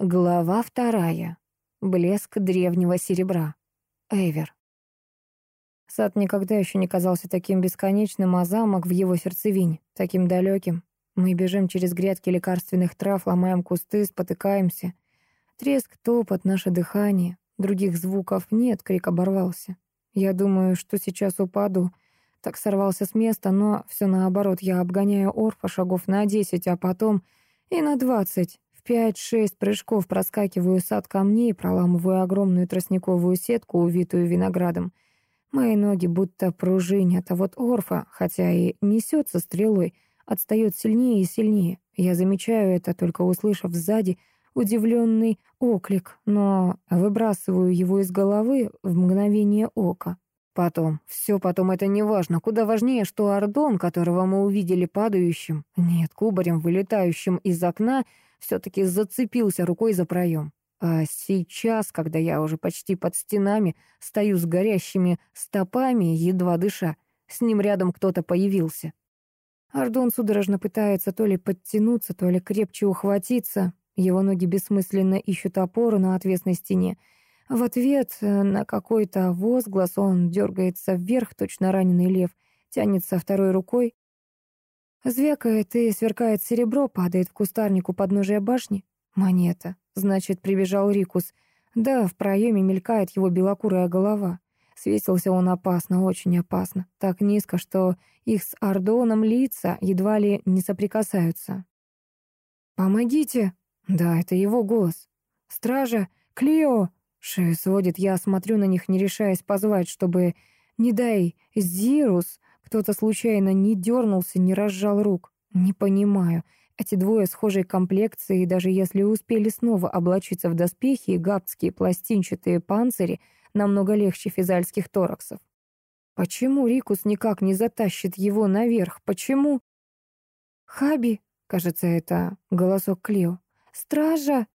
Глава вторая. Блеск древнего серебра. Эвер. Сад никогда еще не казался таким бесконечным, а замок в его сердцевине — таким далеким. Мы бежим через грядки лекарственных трав, ломаем кусты, спотыкаемся. Треск, топот, наше дыхание. Других звуков нет, крик оборвался. Я думаю, что сейчас упаду. Так сорвался с места, но все наоборот. Я обгоняю Орфа шагов на десять, а потом и на двадцать. Пять-шесть прыжков проскакиваю сад камней, проламываю огромную тростниковую сетку, увитую виноградом. Мои ноги будто пружинят, а вот Орфа, хотя и несется стрелой, отстает сильнее и сильнее. Я замечаю это, только услышав сзади удивленный оклик, но выбрасываю его из головы в мгновение ока. Потом, все потом, это не важно. Куда важнее, что Ордон, которого мы увидели падающим, нет, кубарем, вылетающим из окна, все-таки зацепился рукой за проем. А сейчас, когда я уже почти под стенами, стою с горящими стопами, едва дыша, с ним рядом кто-то появился. Ардон судорожно пытается то ли подтянуться, то ли крепче ухватиться. Его ноги бессмысленно ищут опору на отвесной стене. В ответ на какой-то возглас он дергается вверх, точно раненый лев, тянется второй рукой, Звякает и сверкает серебро, падает в кустарник у подножия башни. Монета. Значит, прибежал Рикус. Да, в проеме мелькает его белокурая голова. Свесился он опасно, очень опасно. Так низко, что их с Ордоном лица едва ли не соприкасаются. «Помогите!» Да, это его голос. «Стража! Клио!» Шею сводит, я смотрю на них, не решаясь позвать, чтобы, не дай, Зирус кто-то случайно не дернулся, не разжал рук. Не понимаю. Эти двое схожей комплекции, даже если успели снова облачиться в доспехи и гаптские пластинчатые панцири, намного легче физальских тораксов. Почему Рикус никак не затащит его наверх? Почему? «Хаби!» — кажется, это голосок Клио. «Стража!»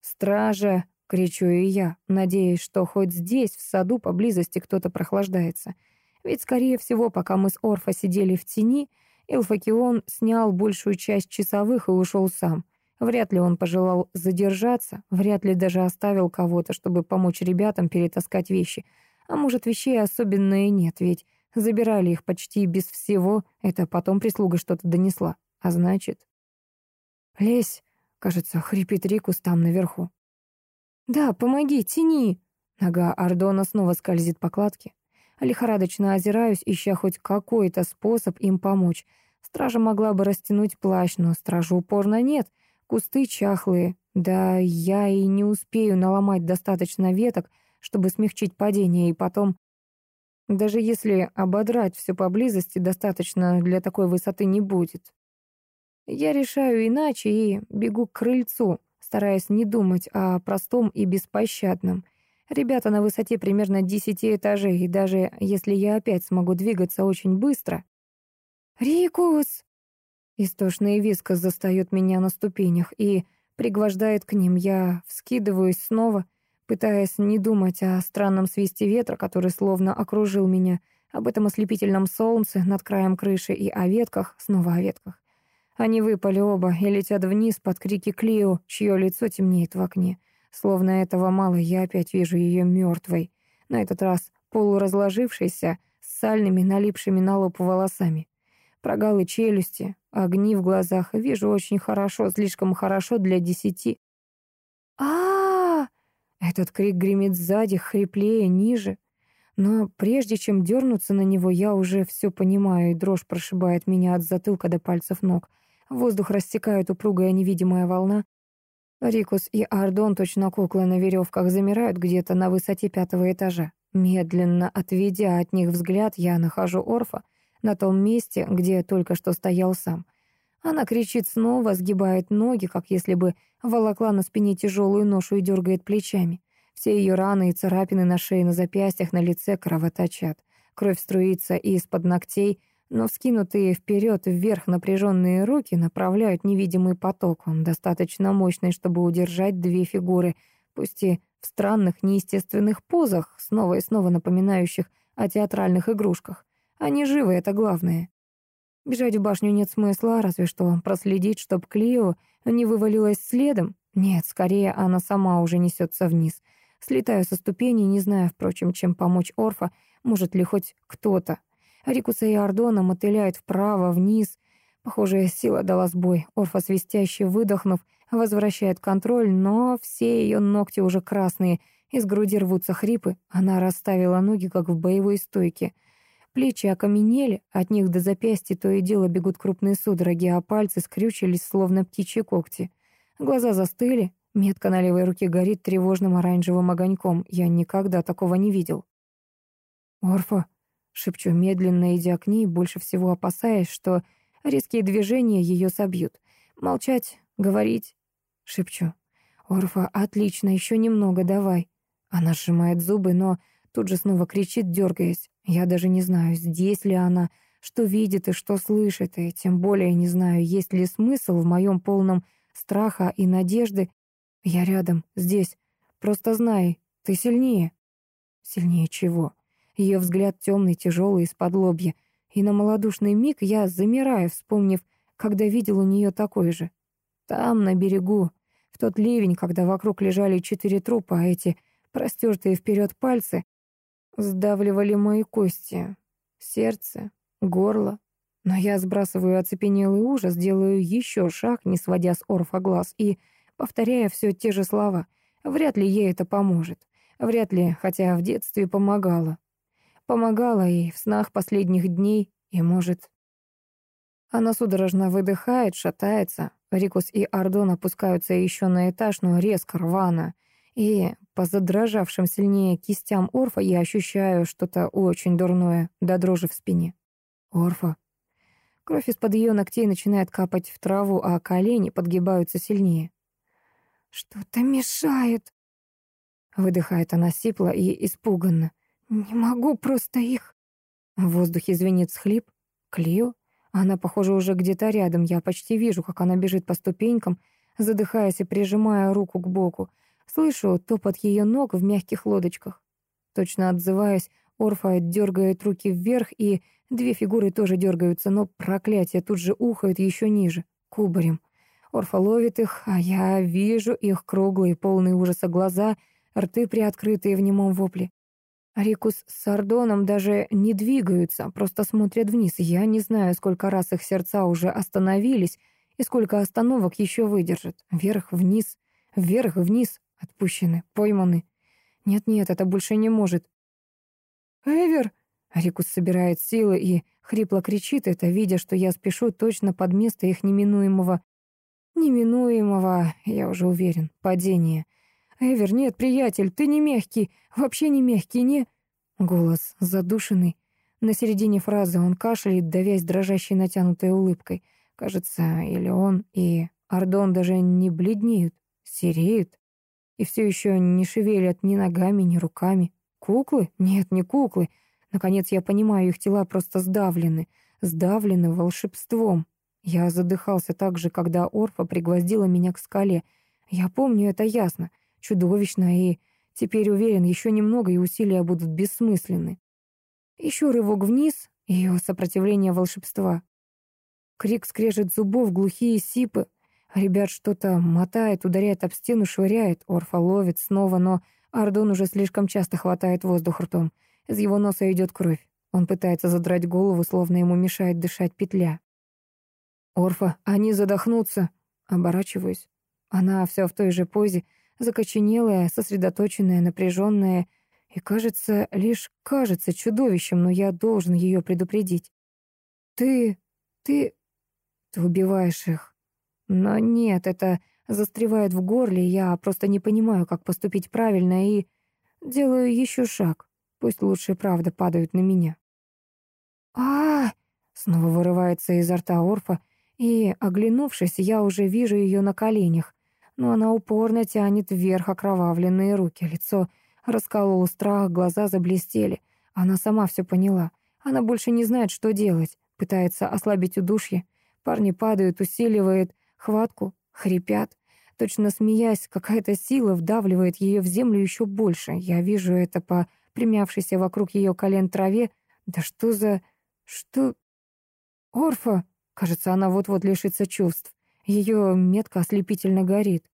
«Стража!» — кричу и я, надеясь, что хоть здесь, в саду, поблизости кто-то прохлаждается. Ведь, скорее всего, пока мы с Орфа сидели в тени, Илфакион снял большую часть часовых и ушел сам. Вряд ли он пожелал задержаться, вряд ли даже оставил кого-то, чтобы помочь ребятам перетаскать вещи. А может, вещей особенно и нет, ведь забирали их почти без всего, это потом прислуга что-то донесла. А значит... «Лезь!» — кажется, хрипит Рикус там наверху. «Да, помоги, тяни!» Нога Ардона снова скользит по кладке. Лихорадочно озираюсь, ища хоть какой-то способ им помочь. Стража могла бы растянуть плащ, но стражи упорно нет. Кусты чахлые. Да я и не успею наломать достаточно веток, чтобы смягчить падение, и потом... Даже если ободрать все поблизости, достаточно для такой высоты не будет. Я решаю иначе и бегу к крыльцу, стараясь не думать о простом и беспощадном — Ребята на высоте примерно десяти этажей, и даже если я опять смогу двигаться очень быстро... «Рикус!» Истошный виск застает меня на ступенях и пригвождает к ним. Я вскидываюсь снова, пытаясь не думать о странном свисте ветра, который словно окружил меня, об этом ослепительном солнце над краем крыши и о ветках, снова о ветках. Они выпали оба и летят вниз под крики Клио, чье лицо темнеет в окне. Словно этого мало, я опять вижу ее мертвой. На этот раз полуразложившейся, с сальными, налипшими на лоб волосами. Прогалы челюсти, огни в глазах. Вижу очень хорошо, слишком хорошо для десяти. а, Этот крик гремит сзади, хриплее, ниже. Но прежде чем дернуться на него, я уже все понимаю, и дрожь прошибает меня от затылка до пальцев ног. Воздух рассекает упругая невидимая волна, Рикус и Ардон, точно куклы на веревках, замирают где-то на высоте пятого этажа. Медленно отведя от них взгляд, я нахожу Орфа на том месте, где только что стоял сам. Она кричит снова, сгибает ноги, как если бы волокла на спине тяжелую ношу и дергает плечами. Все ее раны и царапины на шее, на запястьях, на лице кровоточат. Кровь струится из-под ногтей, но вскинутые вперед вверх напряженные руки направляют невидимый поток. Он достаточно мощный, чтобы удержать две фигуры, пусть и в странных, неестественных позах, снова и снова напоминающих о театральных игрушках. Они живы, это главное. Бежать в башню нет смысла, разве что проследить, чтоб Клио не вывалилась следом. Нет, скорее она сама уже несется вниз. Слетаю со ступени, не зная, впрочем, чем помочь Орфа, может ли хоть кто-то. Рикуса и Ордона мотыляет вправо, вниз. Похоже, сила дала сбой. Орфа, свистяще выдохнув, возвращает контроль, но все ее ногти уже красные. Из груди рвутся хрипы. Она расставила ноги, как в боевой стойке. Плечи окаменели, от них до запястья то и дело бегут крупные судороги, а пальцы скрючились, словно птичьи когти. Глаза застыли, метка на левой руке горит тревожным оранжевым огоньком. Я никогда такого не видел. «Орфа», — шепчу медленно, идя к ней, больше всего опасаясь, что резкие движения ее собьют. Молчать, говорить, шепчу. «Орфа, отлично, еще немного, давай». Она сжимает зубы, но тут же снова кричит, дергаясь. Я даже не знаю, здесь ли она, что видит и что слышит, и тем более не знаю, есть ли смысл в моем полном страха и надежды. Я рядом, здесь. Просто знай, ты сильнее. Сильнее чего? Ее взгляд темный, тяжелый, из-под лобья. И на малодушный миг я замираю, вспомнив, когда видел у нее такой же. Там, на берегу, в тот ливень, когда вокруг лежали четыре трупа, а эти простертые вперед пальцы сдавливали мои кости, сердце, горло, но я сбрасываю оцепенелый ужас, делаю еще шаг, не сводя с Орфа глаз, и повторяя все те же слова. Вряд ли ей это поможет. Вряд ли, хотя в детстве помогала. Помогала и в снах последних дней, и, может... Она судорожно выдыхает, шатается. Рикус и Ардон опускаются еще на этаж, но резко, рвано. И по задрожавшим сильнее кистям Орфа я ощущаю что-то очень дурное, до дрожи в спине. Орфа. Кровь из-под ее ногтей начинает капать в траву, а колени подгибаются сильнее. «Что-то мешает», — выдыхает она сипло и испуганно. «Не могу просто их...» В воздухе звенит схлип. Клио? Она, похоже, уже где-то рядом. Я почти вижу, как она бежит по ступенькам, задыхаясь и прижимая руку к боку. Слышу топот ее ног в мягких лодочках. Точно отзываясь, Орфа дергает руки вверх, и две фигуры тоже дергаются, но проклятие тут же ухает еще ниже, кубарем. Орфа ловит их, а я вижу их круглые, полные ужаса глаза, рты приоткрытые в немом вопле. Рикус с Сардоном даже не двигаются, просто смотрят вниз. Я не знаю, сколько раз их сердца уже остановились и сколько остановок еще выдержат. Вверх-вниз, вверх-вниз, отпущены, пойманы. Нет-нет, это больше не может. «Эвер!» Рикус собирает силы и хрипло кричит это, видя, что я спешу точно под место их неминуемого... Неминуемого, я уже уверен, падения. «Эвер, нет, приятель, ты не мягкий, вообще не мягкий, не...» Голос задушенный. На середине фразы он кашляет, давясь дрожащей натянутой улыбкой. Кажется, или он и Ардон даже не бледнеют, сереют. И все еще не шевелят ни ногами, ни руками. Куклы? Нет, не куклы. Наконец я понимаю, их тела просто сдавлены. Сдавлены волшебством. Я задыхался так же, когда Орфа пригвоздила меня к скале. Я помню это ясно, чудовищно, и теперь уверен, еще немного, и усилия будут бессмысленны. Еще рывок вниз, и сопротивление волшебства. Крик скрежет зубов, глухие сипы. Ребят что-то мотает, ударяет об стену, швыряет. Орфа ловит снова, но Ардон уже слишком часто хватает воздух ртом. Из его носа идет кровь. Он пытается задрать голову, словно ему мешает дышать петля. «Орфа, они задохнутся!» Оборачиваюсь. Она вся в той же позе, закоченелая, сосредоточенная, напряженная, и кажется, лишь кажется чудовищем, но я должен ее предупредить. «Ты... ты... ты убиваешь их». Но нет, это застревает в горле, я просто не понимаю, как поступить правильно, и делаю еще шаг. Пусть лучше правда падают на меня. а, Снова вырывается изо рта Орфа, и, оглянувшись, я уже вижу ее на коленях, но она упорно тянет вверх окровавленные руки, лицо расколол страх, глаза заблестели. Она сама все поняла. Она больше не знает, что делать, пытается ослабить удушье. Парни падают, усиливает хватку, хрипят. Точно смеясь, какая-то сила вдавливает ее в землю еще больше. Я вижу это по примявшейся вокруг ее колен траве. Да что за... что... Орфа! Кажется, она вот-вот лишится чувств. Ее метка ослепительно горит.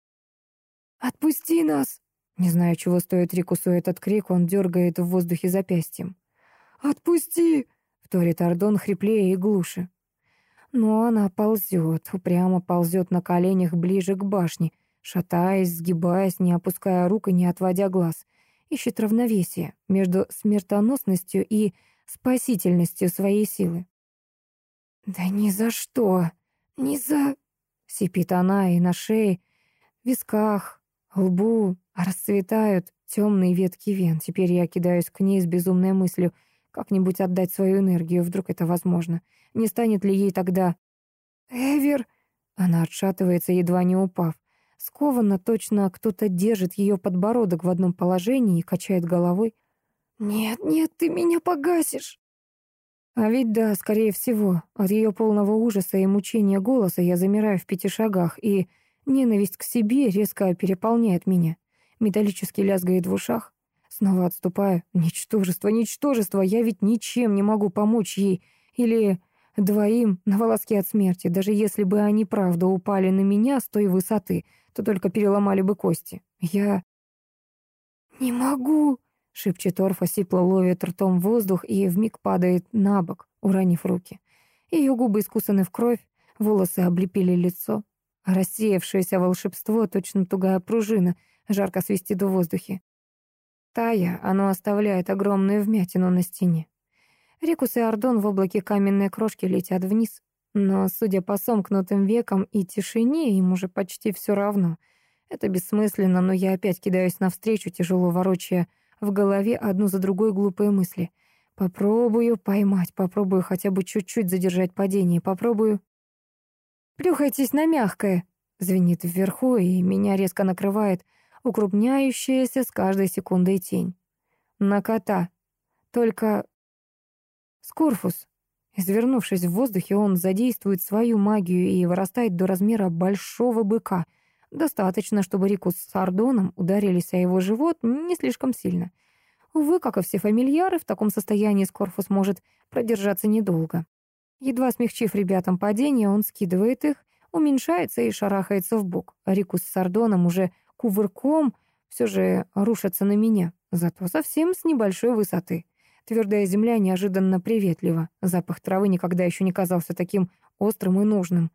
«Отпусти нас!» Не знаю, чего стоит Рикусу этот крик, он дергает в воздухе запястьем. «Отпусти!» — вторит Ардон хриплее и глуше. Но она ползет, упрямо ползет на коленях ближе к башне, шатаясь, сгибаясь, не опуская рук и не отводя глаз. Ищет равновесие между смертоносностью и спасительностью своей силы. «Да ни за что! Ни за...» — сипит она, и на шее, висках, лбу расцветают темные ветки вен. Теперь я кидаюсь к ней с безумной мыслью как-нибудь отдать свою энергию, вдруг это возможно. Не станет ли ей тогда... «Эвер!» Она отшатывается, едва не упав. Скованно точно кто-то держит ее подбородок в одном положении и качает головой. «Нет, нет, ты меня погасишь!» А ведь да, скорее всего, от ее полного ужаса и мучения голоса я замираю в пяти шагах, и ненависть к себе резко переполняет меня. Металлически лязгает в ушах. Снова отступаю. Ничтожество, ничтожество, я ведь ничем не могу помочь ей. Или двоим на волоске от смерти, даже если бы они правда упали на меня с той высоты — то только переломали бы кости. Я... «Не могу!» — шепчет Орфа, сипло ловит ртом воздух и вмиг падает на бок, уронив руки. Ее губы искусаны в кровь, волосы облепили лицо. Рассеявшееся волшебство, точно тугая пружина, жарко свистит в воздухе. Тая, оно оставляет огромную вмятину на стене. Рикус и Ордон в облаке каменной крошки летят вниз, но, судя по сомкнутым векам и тишине, им уже почти все равно. Это бессмысленно, но я опять кидаюсь навстречу, тяжело ворочая в голове одну за другой глупые мысли. Попробую поймать, попробую хотя бы чуть-чуть задержать падение, попробую... «Плюхайтесь на мягкое!» — звенит вверху, и меня резко накрывает укрупняющаяся с каждой секундой тень. На кота. Только... Скорфус. Извернувшись в воздухе, он задействует свою магию и вырастает до размера большого быка. Достаточно, чтобы Рикус с Ардоном ударились о его живот не слишком сильно. Увы, как и все фамильяры, в таком состоянии Скорфус может продержаться недолго. Едва смягчив ребятам падение, он скидывает их, уменьшается и шарахается в бок. Рикус с Ардоном уже кувырком все же рушатся на меня, зато совсем с небольшой высоты. Твердая земля неожиданно приветлива. Запах травы никогда еще не казался таким острым и нужным.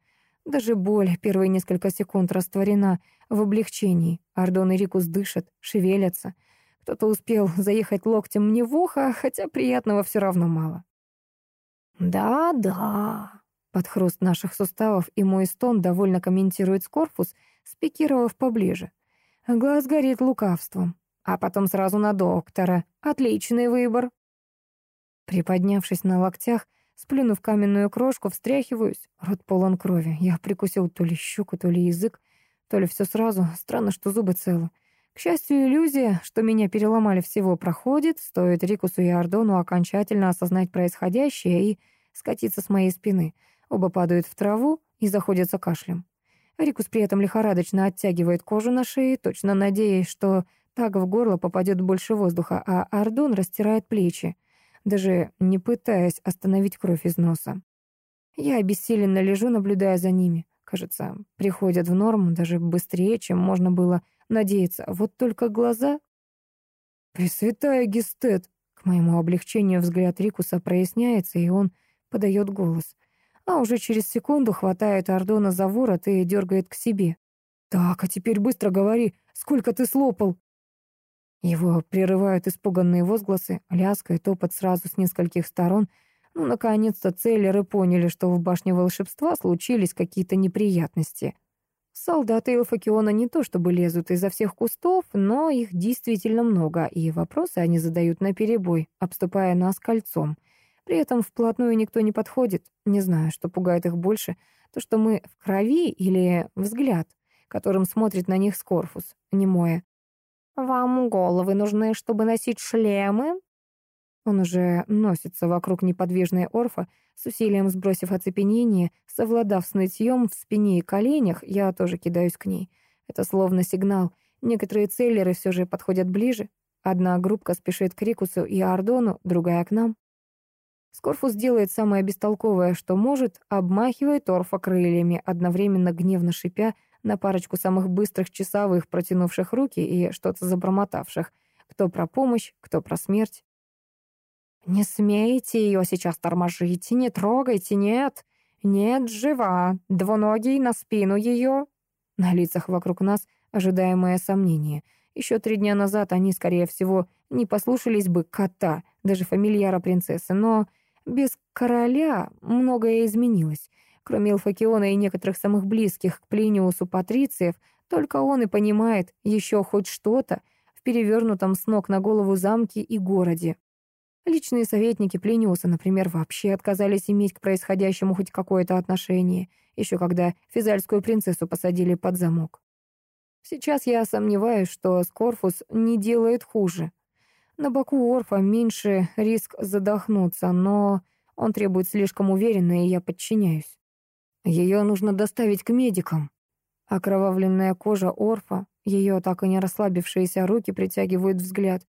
Даже боль первые несколько секунд растворена в облегчении. Ардон и Рикус дышат, шевелятся. Кто-то успел заехать локтем мне в ухо, хотя приятного все равно мало. «Да-да», — под хруст наших суставов и мой стон довольно комментирует Скорпус, спикировав поближе. Глаз горит лукавством. А потом сразу на доктора. Отличный выбор. Приподнявшись на локтях, сплюнув каменную крошку, встряхиваюсь. Рот полон крови. Я прикусил то ли щеку, то ли язык, то ли все сразу. Странно, что зубы целы. К счастью, иллюзия, что меня переломали всего, проходит, стоит Рикусу и Ардону окончательно осознать происходящее и скатиться с моей спины. Оба падают в траву и заходятся кашлем. Рикус при этом лихорадочно оттягивает кожу на шее, точно надеясь, что так в горло попадет больше воздуха, а Ардон растирает плечи даже не пытаясь остановить кровь из носа. Я обессиленно лежу, наблюдая за ними. Кажется, приходят в норму даже быстрее, чем можно было надеяться. Вот только глаза... «Пресвятая Гестет!» К моему облегчению взгляд Рикуса проясняется, и он подает голос. А уже через секунду хватает Ордона за ворот и дергает к себе. «Так, а теперь быстро говори, сколько ты слопал?» Его прерывают испуганные возгласы, лязг и топот сразу с нескольких сторон. Ну, наконец-то целлеры поняли, что в башне волшебства случились какие-то неприятности. Солдаты Илфакиона не то чтобы лезут изо всех кустов, но их действительно много, и вопросы они задают наперебой, обступая нас кольцом. При этом вплотную никто не подходит. Не знаю, что пугает их больше, то, что мы в крови или взгляд, которым смотрит на них Скорфус, немое. «Вам головы нужны, чтобы носить шлемы?» Он уже носится вокруг неподвижной орфа, с усилием сбросив оцепенение, совладав с нытьем в спине и коленях, я тоже кидаюсь к ней. Это словно сигнал. Некоторые целлеры все же подходят ближе. Одна группка спешит к Рикусу и Ардону, другая к нам. Скорфус делает самое бестолковое, что может, обмахивает орфа крыльями, одновременно гневно шипя на парочку самых быстрых часовых, протянувших руки и что-то забормотавших. Кто про помощь, кто про смерть. «Не смейте ее сейчас тормошить, не трогайте, нет! Нет, жива! Двуногий на спину ее!» На лицах вокруг нас ожидаемое сомнение. Еще три дня назад они, скорее всего, не послушались бы кота, даже фамильяра принцессы, но без короля многое изменилось. Кроме Элфакиона и некоторых самых близких к Плиниусу патрициев, только он и понимает еще хоть что-то в перевернутом с ног на голову замке и городе. Личные советники Плиниуса, например, вообще отказались иметь к происходящему хоть какое-то отношение, еще когда физальскую принцессу посадили под замок. Сейчас я сомневаюсь, что Скорфус не делает хуже. На боку Орфа меньше риск задохнуться, но он требует слишком уверенно, и я подчиняюсь. Ее нужно доставить к медикам. Окровавленная кожа Орфа, ее так и не расслабившиеся руки притягивают взгляд.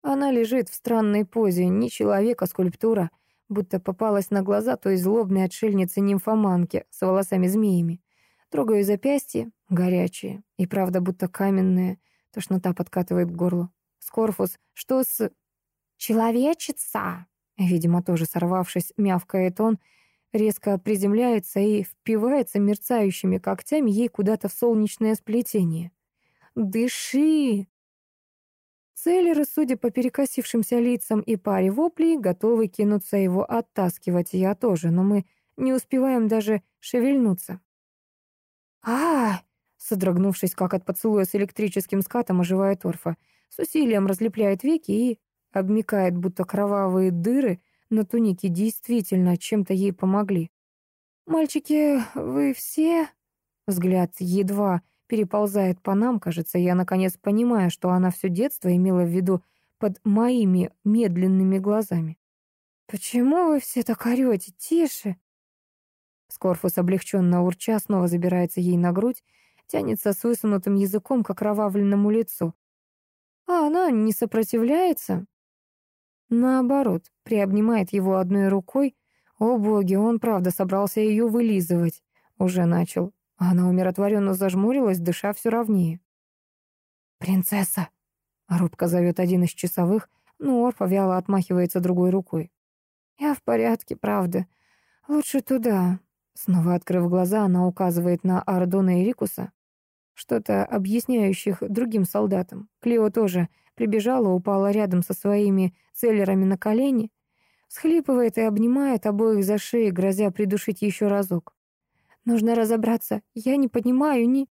Она лежит в странной позе, не человек, а скульптура, будто попалась на глаза той злобной отшельницы-нимфоманки с волосами-змеями. Трогаю запястье, горячие, и правда будто каменные, тошнота подкатывает к горлу. Скорфус, что с... «Человечица!» Видимо, тоже сорвавшись, мявкает он, резко приземляется и впивается мерцающими когтями ей куда-то в солнечное сплетение. «Дыши!» Целлеры, судя по перекосившимся лицам и паре воплей, готовы кинуться его оттаскивать, я тоже, но мы не успеваем даже шевельнуться. а, Содрогнувшись, как от поцелуя с электрическим скатом, оживает Орфа с усилием разлепляет веки и обмикает, будто кровавые дыры на тунике действительно чем-то ей помогли. «Мальчики, вы все...» Взгляд едва переползает по нам, кажется, я наконец понимаю, что она все детство имела в виду под моими медленными глазами. «Почему вы все так орете? Тише!» Скорфус, облегченно урча, снова забирается ей на грудь, тянется с высунутым языком к окровавленному лицу. А она не сопротивляется. Наоборот, приобнимает его одной рукой. О боги, он правда собрался ее вылизывать. Уже начал. Она умиротворенно зажмурилась, дыша все ровнее. «Принцесса!» — робко зовет один из часовых, но Орфа вяло отмахивается другой рукой. «Я в порядке, правда. Лучше туда». Снова открыв глаза, она указывает на Ардона и Рикуса что-то объясняющих другим солдатам. Клео тоже прибежала, упала рядом со своими целлерами на колени, схлипывает и обнимает обоих за шеи, грозя придушить еще разок. Нужно разобраться, я не понимаю ни...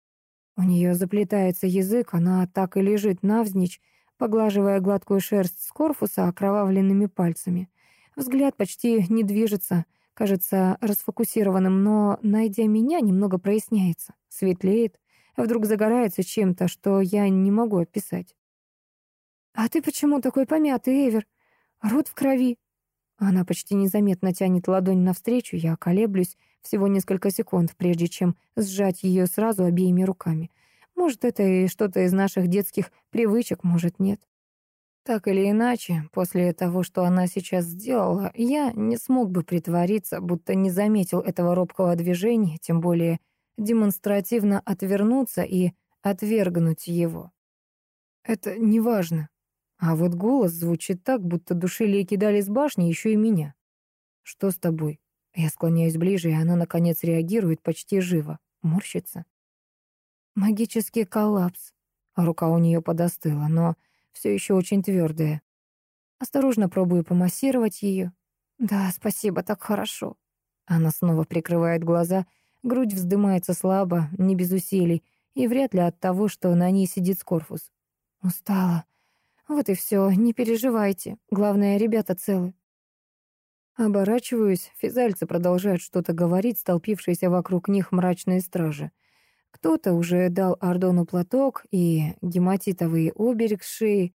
У нее заплетается язык, она так и лежит навзничь, поглаживая гладкую шерсть с корпуса окровавленными пальцами. Взгляд почти не движется, кажется расфокусированным, но, найдя меня, немного проясняется, светлеет, Вдруг загорается чем-то, что я не могу описать. «А ты почему такой помятый, Эвер? Рот в крови». Она почти незаметно тянет ладонь навстречу, я колеблюсь всего несколько секунд, прежде чем сжать ее сразу обеими руками. Может, это и что-то из наших детских привычек, может, нет. Так или иначе, после того, что она сейчас сделала, я не смог бы притвориться, будто не заметил этого робкого движения, тем более демонстративно отвернуться и отвергнуть его. Это не важно. А вот голос звучит так, будто душили и кидали с башни еще и меня. «Что с тобой?» Я склоняюсь ближе, и она, наконец, реагирует почти живо. Морщится. Магический коллапс. Рука у нее подостыла, но все еще очень твердая. Осторожно пробую помассировать ее. «Да, спасибо, так хорошо». Она снова прикрывает глаза Грудь вздымается слабо, не без усилий, и вряд ли от того, что на ней сидит Скорфус. Устала. Вот и все, не переживайте. Главное, ребята целы. Оборачиваюсь, физальцы продолжают что-то говорить, столпившиеся вокруг них мрачные стражи. Кто-то уже дал Ардону платок и гематитовый оберег с шеи.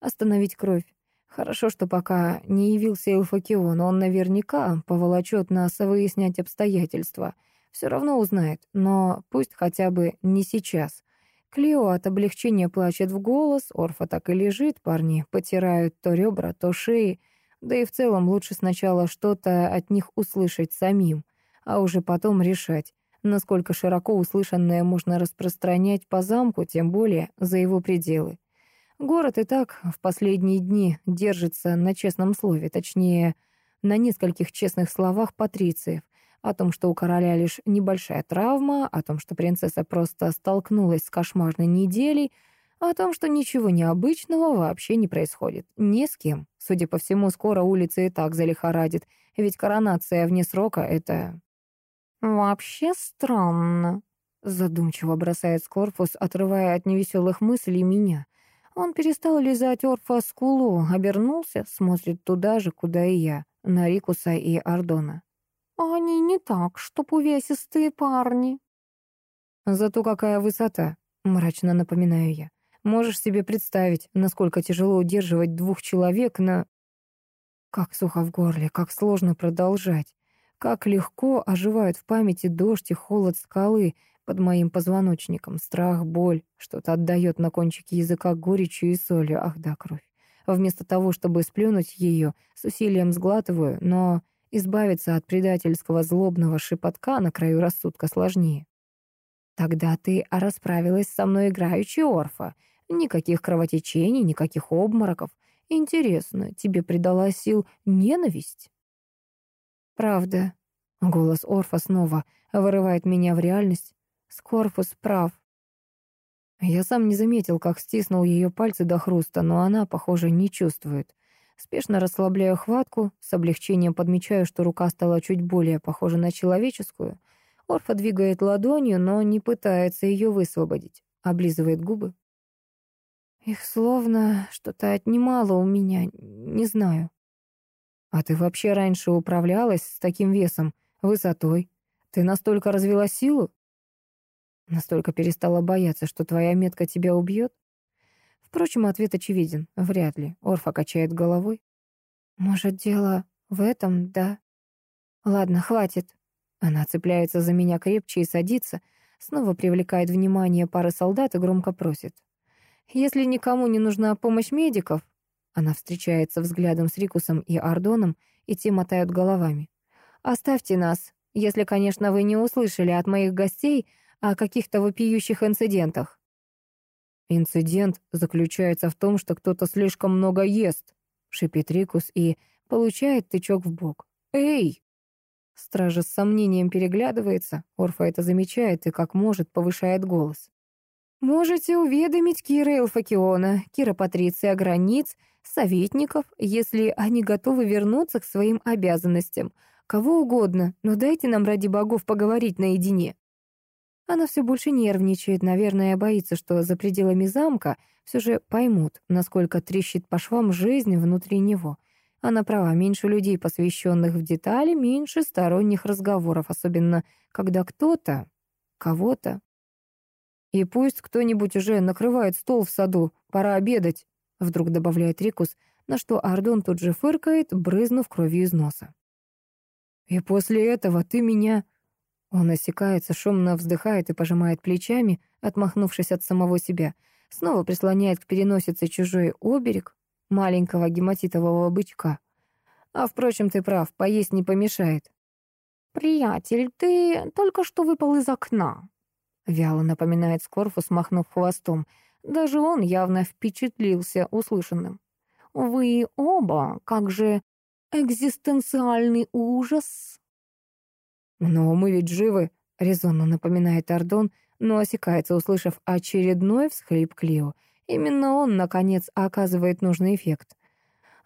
Остановить кровь. Хорошо, что пока не явился Элфакион, он наверняка поволочет нас выяснять обстоятельства — все равно узнает, но пусть хотя бы не сейчас. Клео от облегчения плачет в голос, Орфа так и лежит, парни потирают то ребра, то шеи. Да и в целом лучше сначала что-то от них услышать самим, а уже потом решать, насколько широко услышанное можно распространять по замку, тем более за его пределы. Город и так в последние дни держится на честном слове, точнее, на нескольких честных словах патрициев, о том, что у короля лишь небольшая травма, о том, что принцесса просто столкнулась с кошмарной неделей, о том, что ничего необычного вообще не происходит. Ни с кем. Судя по всему, скоро улица и так залихорадит, ведь коронация вне срока — это... «Вообще странно», — задумчиво бросает Скорпус, отрывая от невеселых мыслей меня. Он перестал лизать Орфа скулу, обернулся, смотрит туда же, куда и я, на Рикуса и Ардона. «Они не так, чтоб увесистые парни». «Зато какая высота», — мрачно напоминаю я. «Можешь себе представить, насколько тяжело удерживать двух человек на...» Как сухо в горле, как сложно продолжать. Как легко оживают в памяти дождь и холод скалы под моим позвоночником. Страх, боль, что-то отдает на кончике языка горечью и солью. Ах да, кровь. Вместо того, чтобы сплюнуть ее, с усилием сглатываю, но избавиться от предательского злобного шепотка на краю рассудка сложнее. Тогда ты расправилась со мной играючи, Орфа. Никаких кровотечений, никаких обмороков. Интересно, тебе придала сил ненависть? Правда. Голос Орфа снова вырывает меня в реальность. Скорпус прав. Я сам не заметил, как стиснул ее пальцы до хруста, но она, похоже, не чувствует. Спешно расслабляю хватку, с облегчением подмечаю, что рука стала чуть более похожа на человеческую. Орфа двигает ладонью, но не пытается ее высвободить. Облизывает губы. Их словно что-то отнимало у меня, не знаю. А ты вообще раньше управлялась с таким весом, высотой? Ты настолько развела силу? Настолько перестала бояться, что твоя метка тебя убьет? Впрочем, ответ очевиден. Вряд ли. Орфа качает головой. Может, дело в этом, да? Ладно, хватит. Она цепляется за меня крепче и садится, снова привлекает внимание пары солдат и громко просит. Если никому не нужна помощь медиков, она встречается взглядом с Рикусом и Ардоном, и те мотают головами. «Оставьте нас, если, конечно, вы не услышали от моих гостей о каких-то вопиющих инцидентах». «Инцидент заключается в том, что кто-то слишком много ест», — шипит Рикус и получает тычок в бок. «Эй!» Стража с сомнением переглядывается, Орфа это замечает и, как может, повышает голос. «Можете уведомить Кира Элфакиона, Кира Патриция Границ советников, если они готовы вернуться к своим обязанностям. Кого угодно, но дайте нам ради богов поговорить наедине. Она все больше нервничает, наверное, боится, что за пределами замка все же поймут, насколько трещит по швам жизнь внутри него. Она права, меньше людей, посвященных в детали, меньше сторонних разговоров, особенно когда кто-то, кого-то. И пусть кто-нибудь уже накрывает стол в саду, пора обедать. Вдруг добавляет Рикус, на что Ардон тут же фыркает, брызнув кровью из носа. «И после этого ты меня...» Он осекается, шумно вздыхает и пожимает плечами, отмахнувшись от самого себя. Снова прислоняет к переносице чужой оберег маленького гематитового бычка. А, впрочем, ты прав, поесть не помешает. «Приятель, ты только что выпал из окна», — вяло напоминает Скорфус, махнув хвостом. Даже он явно впечатлился услышанным. «Вы оба, как же экзистенциальный ужас!» «Но мы ведь живы», — резонно напоминает Ардон, но осекается, услышав очередной всхлип Клио. Именно он, наконец, оказывает нужный эффект.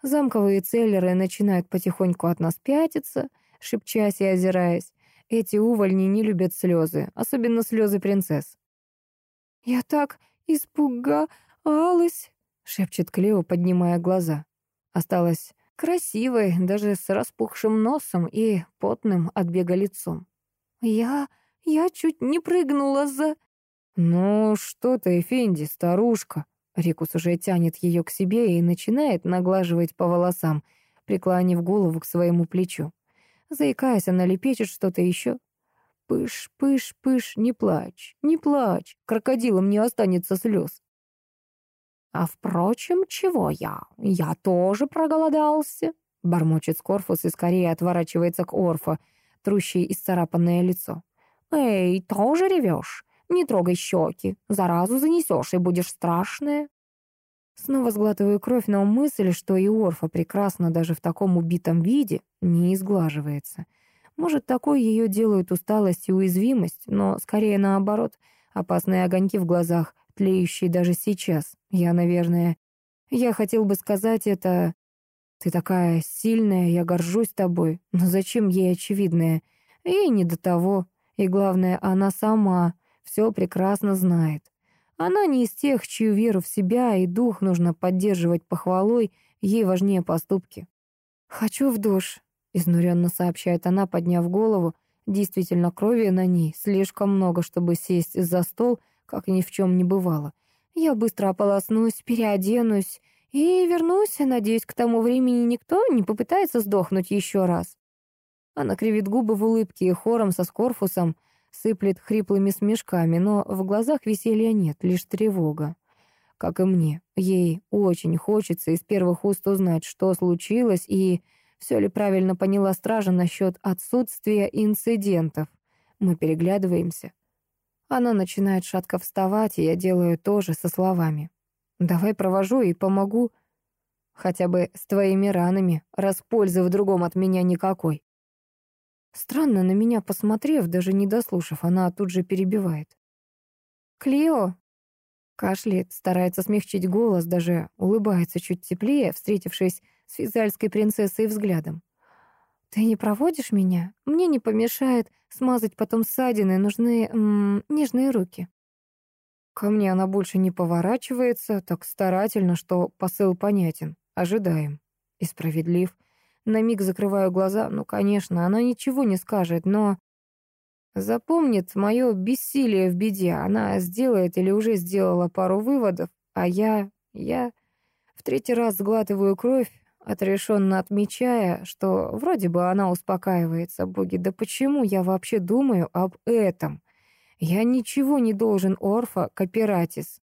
Замковые целлеры начинают потихоньку от нас пятиться, шепчась и озираясь. Эти увольни не любят слезы, особенно слезы принцесс. «Я так испугалась», — шепчет Клео, поднимая глаза. Осталась красивой, даже с распухшим носом и потным от бега лицом. «Я... я чуть не прыгнула за...» «Ну что ты, Эфенди, старушка?» Рикус уже тянет ее к себе и начинает наглаживать по волосам, преклонив голову к своему плечу. Заикаясь, она лепечет что-то еще. Пыш, пыш, пыш, не плачь, не плачь, крокодилам не останется слез. А впрочем, чего я? Я тоже проголодался, бормочет Скорфус и скорее отворачивается к Орфа, трущей исцарапанное лицо. «Эй, тоже ревешь? Не трогай щеки, заразу занесешь и будешь страшная». Снова сглатываю кровь, но мысль, что и Орфа прекрасна даже в таком убитом виде, не изглаживается. Может, такой ее делают усталость и уязвимость, но скорее наоборот, опасные огоньки в глазах, тлеющие даже сейчас. Я, наверное, я хотел бы сказать это... Ты такая сильная, я горжусь тобой, но зачем ей очевидное? Ей не до того. И главное, она сама все прекрасно знает. Она не из тех, чью веру в себя и дух нужно поддерживать похвалой, ей важнее поступки. «Хочу в душ», — изнуренно сообщает она, подняв голову. Действительно, крови на ней слишком много, чтобы сесть за стол, как ни в чем не бывало. Я быстро ополоснусь, переоденусь и вернусь. Надеюсь, к тому времени никто не попытается сдохнуть еще раз. Она кривит губы в улыбке и хором со скорфусом — сыплет хриплыми смешками, но в глазах веселья нет, лишь тревога. Как и мне, ей очень хочется из первых уст узнать, что случилось и все ли правильно поняла стража насчет отсутствия инцидентов. Мы переглядываемся. Она начинает шатко вставать, и я делаю то же со словами. «Давай провожу и помогу. Хотя бы с твоими ранами, раз пользы в другом от меня никакой». Странно, на меня посмотрев, даже не дослушав, она тут же перебивает. «Клео!» Кашляет, старается смягчить голос, даже улыбается чуть теплее, встретившись с физальской принцессой взглядом. «Ты не проводишь меня? Мне не помешает смазать потом ссадины, нужны нежные руки». Ко мне она больше не поворачивается, так старательно, что посыл понятен. Ожидаем. И справедлив. На миг закрываю глаза. Ну, конечно, она ничего не скажет, но... Запомнит мое бессилие в беде. Она сделает или уже сделала пару выводов, а я... я... В третий раз сглатываю кровь, отрешенно отмечая, что вроде бы она успокаивается. Боги, да почему я вообще думаю об этом? Я ничего не должен Орфа Каператис.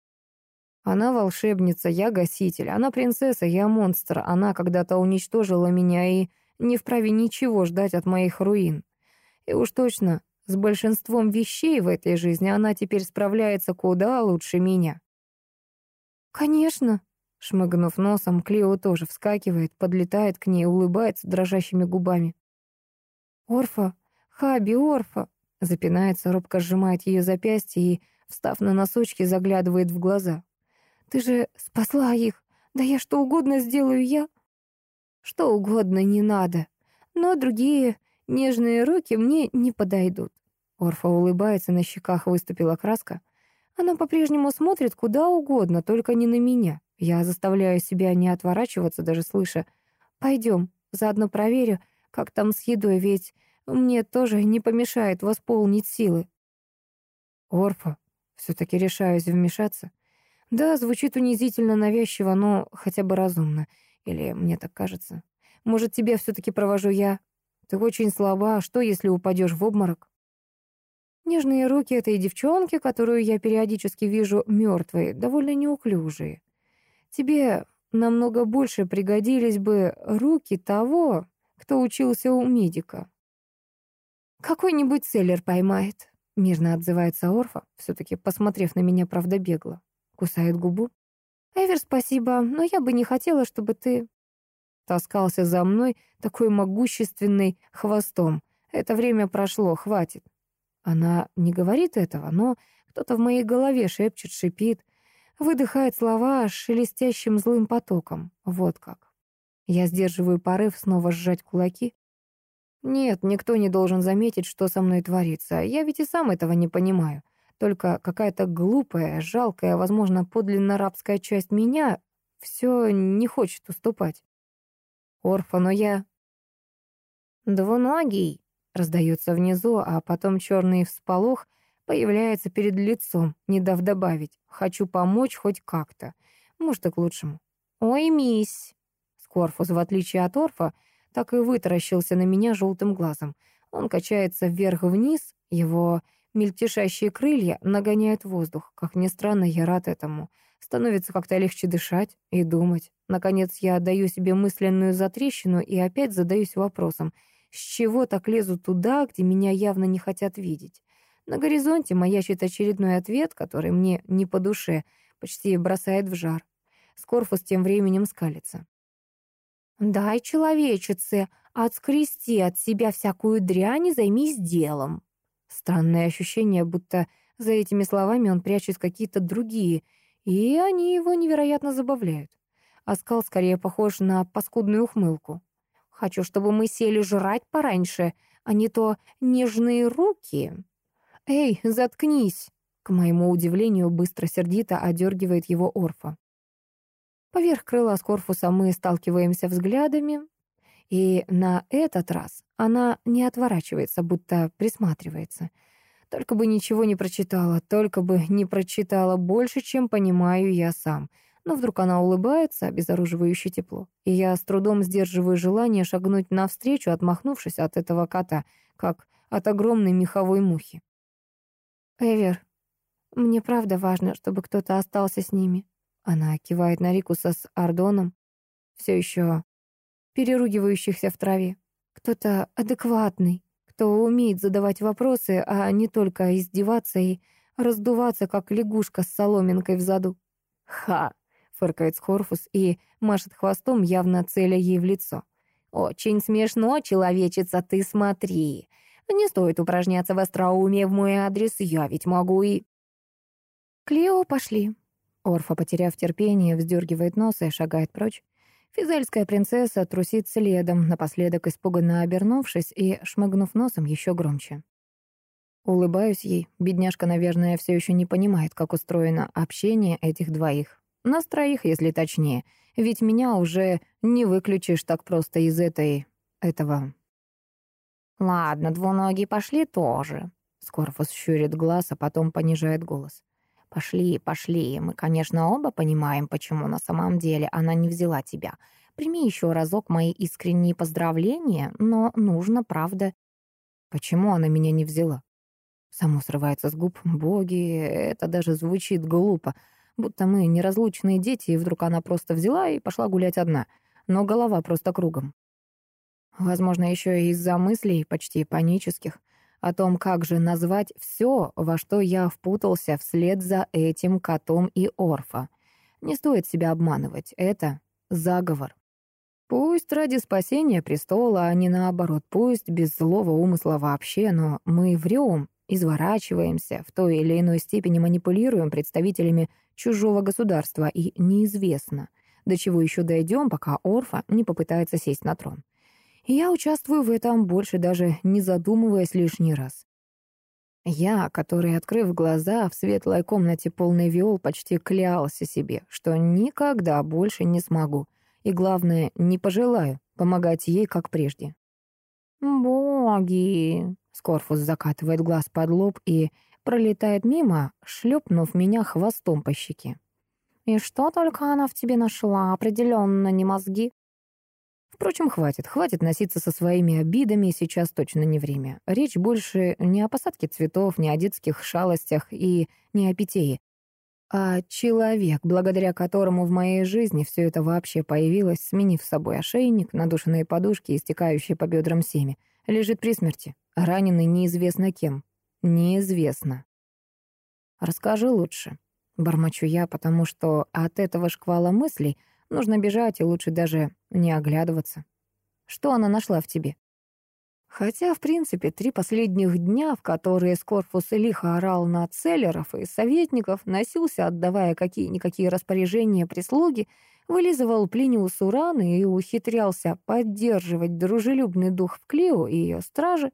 Она волшебница, я гаситель. Она принцесса, я монстр. Она когда-то уничтожила меня и не вправе ничего ждать от моих руин. И уж точно, с большинством вещей в этой жизни она теперь справляется куда лучше меня. «Конечно», — шмыгнув носом, Клео тоже вскакивает, подлетает к ней, улыбается дрожащими губами. «Орфа! Хаби, Орфа!» Запинается, робко сжимает ее запястье и, встав на носочки, заглядывает в глаза. Ты же спасла их. Да я что угодно сделаю, я...» «Что угодно не надо. Но другие нежные руки мне не подойдут». Орфа улыбается, на щеках выступила краска. Она по-прежнему смотрит куда угодно, только не на меня. Я заставляю себя не отворачиваться, даже слыша. «Пойдем, заодно проверю, как там с едой, ведь мне тоже не помешает восполнить силы». Орфа, все-таки решаюсь вмешаться. Да, звучит унизительно навязчиво, но хотя бы разумно. Или мне так кажется. Может, тебя все-таки провожу я? Ты очень слаба, а что, если упадешь в обморок? Нежные руки этой девчонки, которую я периодически вижу мертвой, довольно неуклюжие. Тебе намного больше пригодились бы руки того, кто учился у медика. Какой-нибудь селлер поймает, мирно отзывается Орфа, все-таки посмотрев на меня правда бегло. Кусает губу. «Эвер, спасибо, но я бы не хотела, чтобы ты...» Таскался за мной такой могущественный хвостом. Это время прошло, хватит. Она не говорит этого, но кто-то в моей голове шепчет, шипит, выдыхает слова шелестящим злым потоком. Вот как. Я сдерживаю порыв снова сжать кулаки. Нет, никто не должен заметить, что со мной творится. Я ведь и сам этого не понимаю. Только какая-то глупая, жалкая, возможно, подлинно рабская часть меня все не хочет уступать. Орфа, но я... «Двуногий!» — раздается внизу, а потом черный всполох появляется перед лицом, не дав добавить. «Хочу помочь хоть как-то. Может, и к лучшему». «Ой, мисс!» Скорфус, в отличие от Орфа, так и вытаращился на меня желтым глазом. Он качается вверх-вниз, его Мельтешащие крылья нагоняют воздух. Как ни странно, я рад этому. Становится как-то легче дышать и думать. Наконец, я отдаю себе мысленную затрещину и опять задаюсь вопросом, с чего так лезу туда, где меня явно не хотят видеть? На горизонте маячит очередной ответ, который мне не по душе, почти бросает в жар. Скорфус тем временем скалится. «Дай, человечице, отскрести от себя всякую дрянь и займись делом». Странное ощущение, будто за этими словами он прячет какие-то другие, и они его невероятно забавляют. Оскал скорее похож на паскудную ухмылку. «Хочу, чтобы мы сели жрать пораньше, а не то нежные руки». «Эй, заткнись!» К моему удивлению, быстро сердито одергивает его Орфа. Поверх крыла Скорфуса мы сталкиваемся взглядами, и на этот раз она не отворачивается, будто присматривается. Только бы ничего не прочитала, только бы не прочитала больше, чем понимаю я сам. Но вдруг она улыбается, обезоруживающе тепло, и я с трудом сдерживаю желание шагнуть навстречу, отмахнувшись от этого кота, как от огромной меховой мухи. «Эвер, мне правда важно, чтобы кто-то остался с ними», она кивает на Рикуса с Ардоном, все еще переругивающихся в траве. Кто-то адекватный, кто умеет задавать вопросы, а не только издеваться и раздуваться, как лягушка с соломинкой в заду. «Ха!» — фыркает Скорфус и машет хвостом, явно целя ей в лицо. «Очень смешно, человечица, ты смотри. Не стоит упражняться в остроумие в мой адрес, я ведь могу и...» «Клео, пошли», Орфа, потеряв терпение, вздергивает нос и шагает прочь. Физельская принцесса трусит следом, напоследок испуганно обернувшись и шмыгнув носом еще громче. Улыбаюсь ей. Бедняжка, наверное, все еще не понимает, как устроено общение этих двоих. Нас троих, если точнее. Ведь меня уже не выключишь так просто из этой... этого... «Ладно, двуногие пошли тоже», — Скорфус щурит глаз, а потом понижает голос. «Пошли, пошли. Мы, конечно, оба понимаем, почему на самом деле она не взяла тебя. Прими еще разок мои искренние поздравления, но нужно, правда...» «Почему она меня не взяла?» Само срывается с губ. «Боги, это даже звучит глупо. Будто мы неразлучные дети, и вдруг она просто взяла и пошла гулять одна. Но голова просто кругом. Возможно, еще и из-за мыслей, почти панических о том, как же назвать все, во что я впутался вслед за этим котом и Орфа. Не стоит себя обманывать, это заговор. Пусть ради спасения престола, а не наоборот, пусть без злого умысла вообще, но мы врем, изворачиваемся, в той или иной степени манипулируем представителями чужого государства, и неизвестно, до чего еще дойдем, пока Орфа не попытается сесть на трон я участвую в этом больше даже не задумываясь лишний раз. Я, который, открыв глаза, в светлой комнате полной виол почти клялся себе, что никогда больше не смогу, и, главное, не пожелаю помогать ей, как прежде. «Боги!» — Скорфус закатывает глаз под лоб и пролетает мимо, шлепнув меня хвостом по щеке. «И что только она в тебе нашла? Определенно не мозги. Впрочем, хватит, хватит носиться со своими обидами, сейчас точно не время. Речь больше не о посадке цветов, не о детских шалостях и не о питее, а человек, благодаря которому в моей жизни все это вообще появилось, сменив с собой ошейник, надушенные подушки и стекающие по бедрам семя, лежит при смерти, раненый неизвестно кем. Неизвестно. Расскажи лучше. Бормочу я, потому что от этого шквала мыслей — Нужно бежать, и лучше даже не оглядываться. Что она нашла в тебе? Хотя, в принципе, три последних дня, в которые Скорфус лихо орал на целлеров и советников, носился, отдавая какие-никакие распоряжения прислуги, вылизывал Плиниусу раны и ухитрялся поддерживать дружелюбный дух в Клео и ее страже,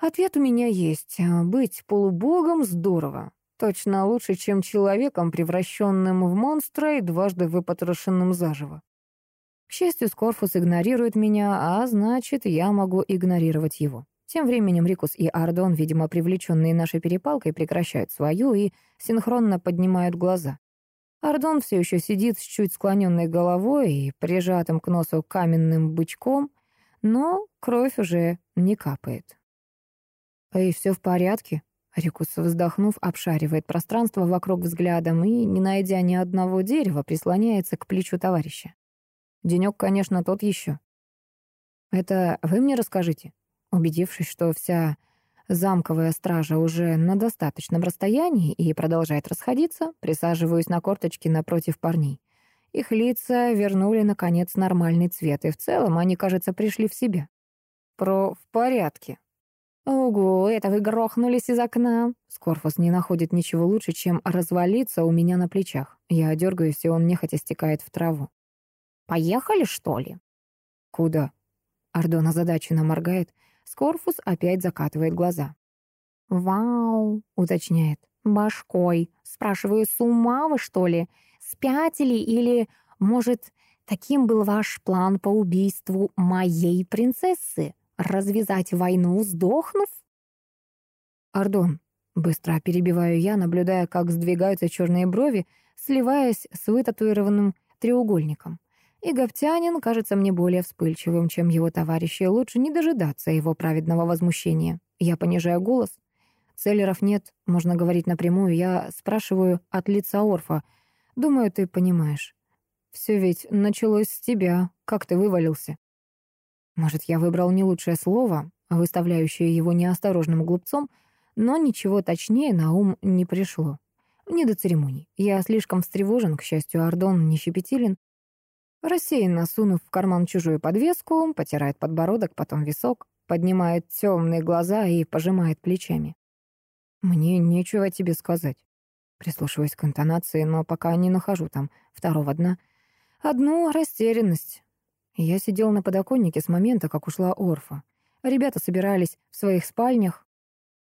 ответ у меня есть. Быть полубогом здорово. Точно лучше, чем человеком, превращенным в монстра и дважды выпотрошенным заживо. К счастью, Скорфус игнорирует меня, а значит, я могу игнорировать его. Тем временем Рикус и Ардон, видимо, привлеченные нашей перепалкой, прекращают свою и синхронно поднимают глаза. Ардон все еще сидит с чуть склоненной головой и прижатым к носу каменным бычком, но кровь уже не капает. «Эй, все в порядке?» Рикус, вздохнув, обшаривает пространство вокруг взглядом и, не найдя ни одного дерева, прислоняется к плечу товарища. Денек, конечно, тот еще. Это вы мне расскажите? Убедившись, что вся замковая стража уже на достаточном расстоянии и продолжает расходиться, присаживаюсь на корточки напротив парней. Их лица вернули, наконец, нормальный цвет, и в целом они, кажется, пришли в себя. Про «в порядке». «Ого, это вы грохнулись из окна!» Скорфус не находит ничего лучше, чем развалиться у меня на плечах. Я дергаюсь, и он нехотя стекает в траву. «Поехали, что ли?» «Куда?» Ардон озадаченно моргает. Скорфус опять закатывает глаза. «Вау!» — уточняет. «Башкой. Спрашиваю, с ума вы, что ли? Спятили или, может, таким был ваш план по убийству моей принцессы? Развязать войну, сдохнув?» «Ардон», — быстро перебиваю я, наблюдая, как сдвигаются черные брови, сливаясь с вытатуированным треугольником. И Говтянин кажется мне более вспыльчивым, чем его товарищи, лучше не дожидаться его праведного возмущения. Я понижаю голос. Целлеров нет, можно говорить напрямую. Я спрашиваю от лица Орфа. Думаю, ты понимаешь. Все ведь началось с тебя. Как ты вывалился? Может, я выбрал не лучшее слово, выставляющее его неосторожным глупцом, но ничего точнее на ум не пришло. Не до церемоний. Я слишком встревожен, к счастью, Ардон не щепетилен. Рассеянно сунув в карман чужую подвеску, потирает подбородок, потом висок, поднимает темные глаза и пожимает плечами. «Мне нечего тебе сказать». Прислушиваюсь к интонации, но пока не нахожу там второго дна. Одну растерянность. Я сидел на подоконнике с момента, как ушла Орфа. Ребята собирались в своих спальнях.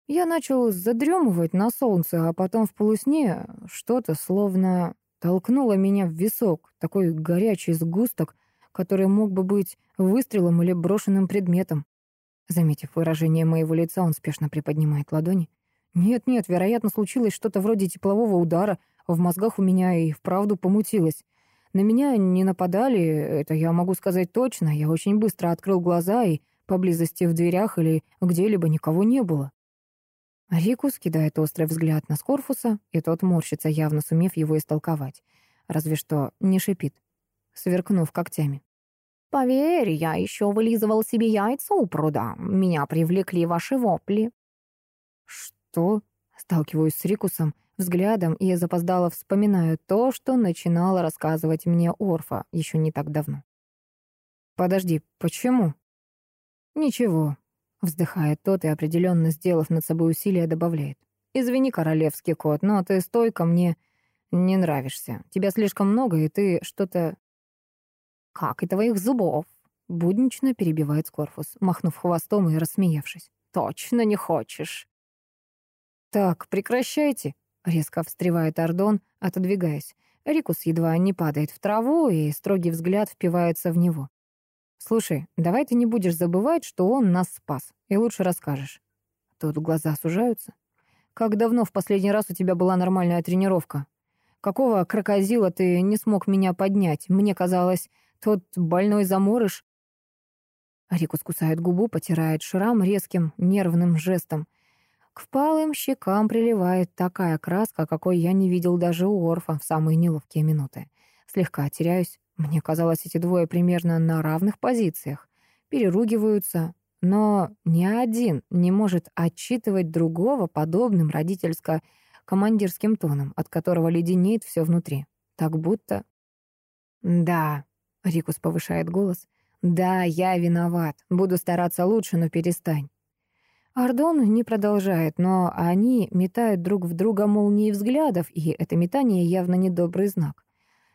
Я начал задремывать на солнце, а потом в полусне что-то словно толкнуло меня в висок, такой горячий сгусток, который мог бы быть выстрелом или брошенным предметом. Заметив выражение моего лица, он спешно приподнимает ладони. Нет-нет, вероятно, случилось что-то вроде теплового удара, в мозгах у меня и вправду помутилось. На меня не нападали, это я могу сказать точно. Я очень быстро открыл глаза, и поблизости в дверях или где-либо никого не было. Рикус кидает острый взгляд на Скорфуса, и тот морщится, явно сумев его истолковать. Разве что не шипит, сверкнув когтями. «Поверь, я еще вылизывал себе яйца у пруда. Меня привлекли ваши вопли». «Что?» Сталкиваюсь с Рикусом, взглядом и запоздало вспоминаю то, что начинала рассказывать мне Орфа еще не так давно. «Подожди, почему?» «Ничего», — вздыхает тот и, определенно сделав над собой усилие, добавляет. «Извини, королевский кот, но ты стойко мне не нравишься. Тебя слишком много, и ты что-то...» «Как и твоих зубов?» — буднично перебивает Скорфус, махнув хвостом и рассмеявшись. «Точно не хочешь?» «Так, прекращайте», Резко встревает Ардон, отодвигаясь. Рикус едва не падает в траву, и строгий взгляд впивается в него. «Слушай, давай ты не будешь забывать, что он нас спас, и лучше расскажешь». Тут глаза сужаются. «Как давно в последний раз у тебя была нормальная тренировка? Какого крокозила ты не смог меня поднять? Мне казалось, тот больной заморыш...» Рикус кусает губу, потирает шрам резким, нервным жестом — к впалым щекам приливает такая краска, какой я не видел даже у Орфа в самые неловкие минуты. Слегка теряюсь. Мне казалось, эти двое примерно на равных позициях. Переругиваются, но ни один не может отчитывать другого подобным родительско-командирским тоном, от которого леденеет все внутри. Так будто... «Да», — Рикус повышает голос, — «да, я виноват. Буду стараться лучше, но перестань». Ардон не продолжает, но они метают друг в друга молнии взглядов, и это метание явно недобрый знак.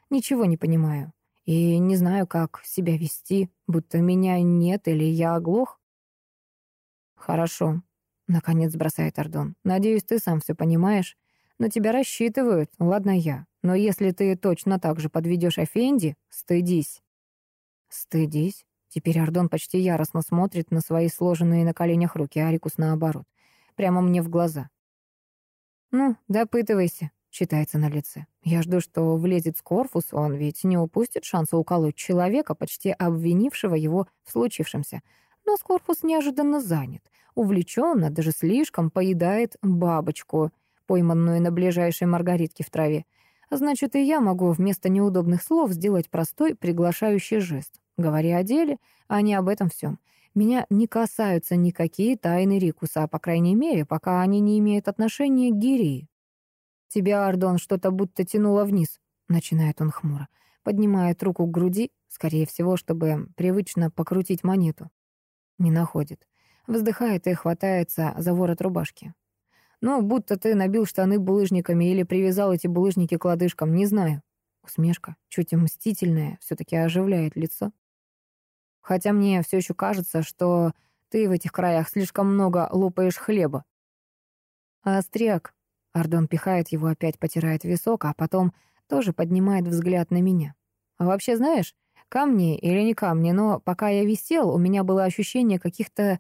Ничего не понимаю. И не знаю, как себя вести, будто меня нет или я оглох. «Хорошо», — наконец бросает Ардон. «Надеюсь, ты сам все понимаешь. На тебя рассчитывают, ладно я. Но если ты точно так же подведешь Афенди, стыдись». «Стыдись?» Теперь Ардон почти яростно смотрит на свои сложенные на коленях руки, а Арикус наоборот. Прямо мне в глаза. «Ну, допытывайся», — читается на лице. Я жду, что влезет Скорфус, он ведь не упустит шанса уколоть человека, почти обвинившего его в случившемся. Но Скорфус неожиданно занят. Увлеченно, даже слишком, поедает бабочку, пойманную на ближайшей маргаритке в траве. Значит, и я могу вместо неудобных слов сделать простой приглашающий жест. Говори о деле, а не об этом всем. Меня не касаются никакие тайны Рикуса, по крайней мере, пока они не имеют отношения к Гирии. «Тебя, Ардон, что-то будто тянуло вниз», — начинает он хмуро. Поднимает руку к груди, скорее всего, чтобы привычно покрутить монету. Не находит. Вздыхает и хватается за ворот рубашки. «Ну, будто ты набил штаны булыжниками или привязал эти булыжники к лодыжкам, не знаю». Усмешка, чуть мстительная, все-таки оживляет лицо. Хотя мне все еще кажется, что ты в этих краях слишком много лопаешь хлеба. Остряк. Ардон пихает его, опять потирает висок, а потом тоже поднимает взгляд на меня. А вообще, знаешь, камни или не камни, но пока я висел, у меня было ощущение каких-то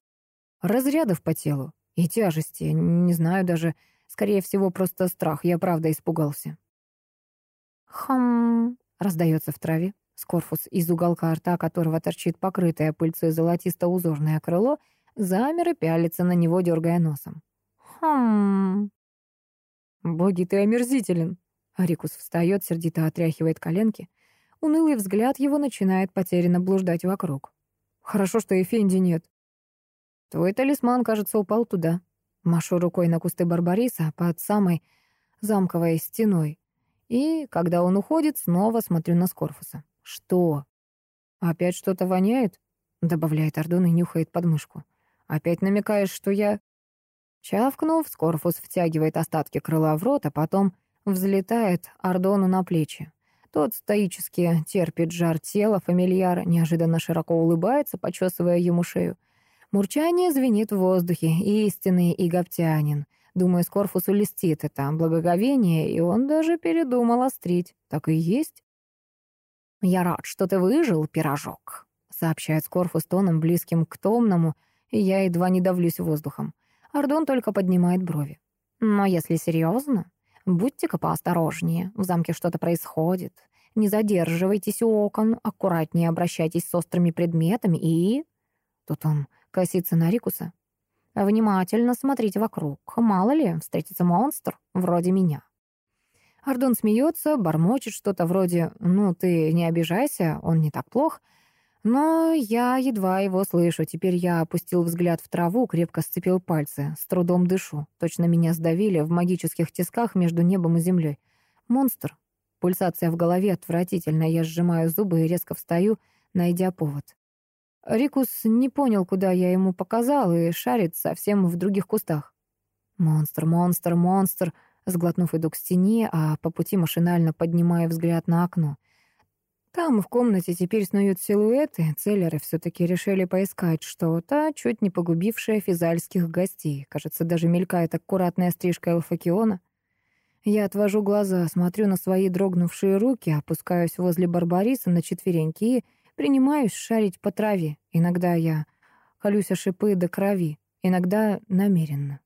разрядов по телу и тяжести. Не знаю даже, скорее всего, просто страх. Я правда испугался. «Хм...» — раздается в траве. Скорфус, из уголка рта которого торчит покрытое пыльцой золотисто-узорное крыло, замер и пялится на него, дергая носом. «Хм...» «Боги, ты омерзителен!» Арикус встает, сердито отряхивает коленки. Унылый взгляд его начинает потерянно блуждать вокруг. «Хорошо, что Эфенди нет». «Твой талисман, кажется, упал туда». Машу рукой на кусты Барбариса под самой замковой стеной. И, когда он уходит, снова смотрю на Скорфуса. «Что?» «Опять что-то воняет?» — добавляет Ардон и нюхает подмышку. «Опять намекаешь, что я...» Чавкнув, Скорфус втягивает остатки крыла в рот, а потом взлетает Ардону на плечи. Тот стоически терпит жар тела, фамильяр неожиданно широко улыбается, почесывая ему шею. Мурчание звенит в воздухе, истинный иgoптянин. Думаю, Скорфусу листит это благоговение, и он даже передумал острить. Так и есть. «Я рад, что ты выжил, пирожок», — сообщает Скорфус тоном, близким к томному, и я едва не давлюсь воздухом. Ардон только поднимает брови. «Но если серьезно, будьте-ка поосторожнее, в замке что-то происходит. Не задерживайтесь у окон, аккуратнее обращайтесь с острыми предметами и...» Тут он косится на Рикуса. «Внимательно смотрите вокруг. Мало ли, встретится монстр вроде меня». Ардон смеется, бормочет что-то вроде «Ну, ты не обижайся, он не так плох». Но я едва его слышу. Теперь я опустил взгляд в траву, крепко сцепил пальцы, с трудом дышу. Точно меня сдавили в магических тисках между небом и землей. Монстр. Пульсация в голове отвратительная. Я сжимаю зубы и резко встаю, найдя повод. Рикус не понял, куда я ему показал, и шарит совсем в других кустах. Монстр, монстр, монстр. Сглотнув, иду к стене, а по пути машинально поднимаю взгляд на окно. Там в комнате теперь снуют силуэты, целлеры все-таки решили поискать что-то, чуть не погубившее физальских гостей. Кажется, даже мелькает аккуратная стрижка Элфакиона. Я отвожу глаза, смотрю на свои дрогнувшие руки, опускаюсь возле Барбариса на четвереньки и принимаюсь шарить по траве. Иногда я колюсь о шипы до крови, иногда намеренно.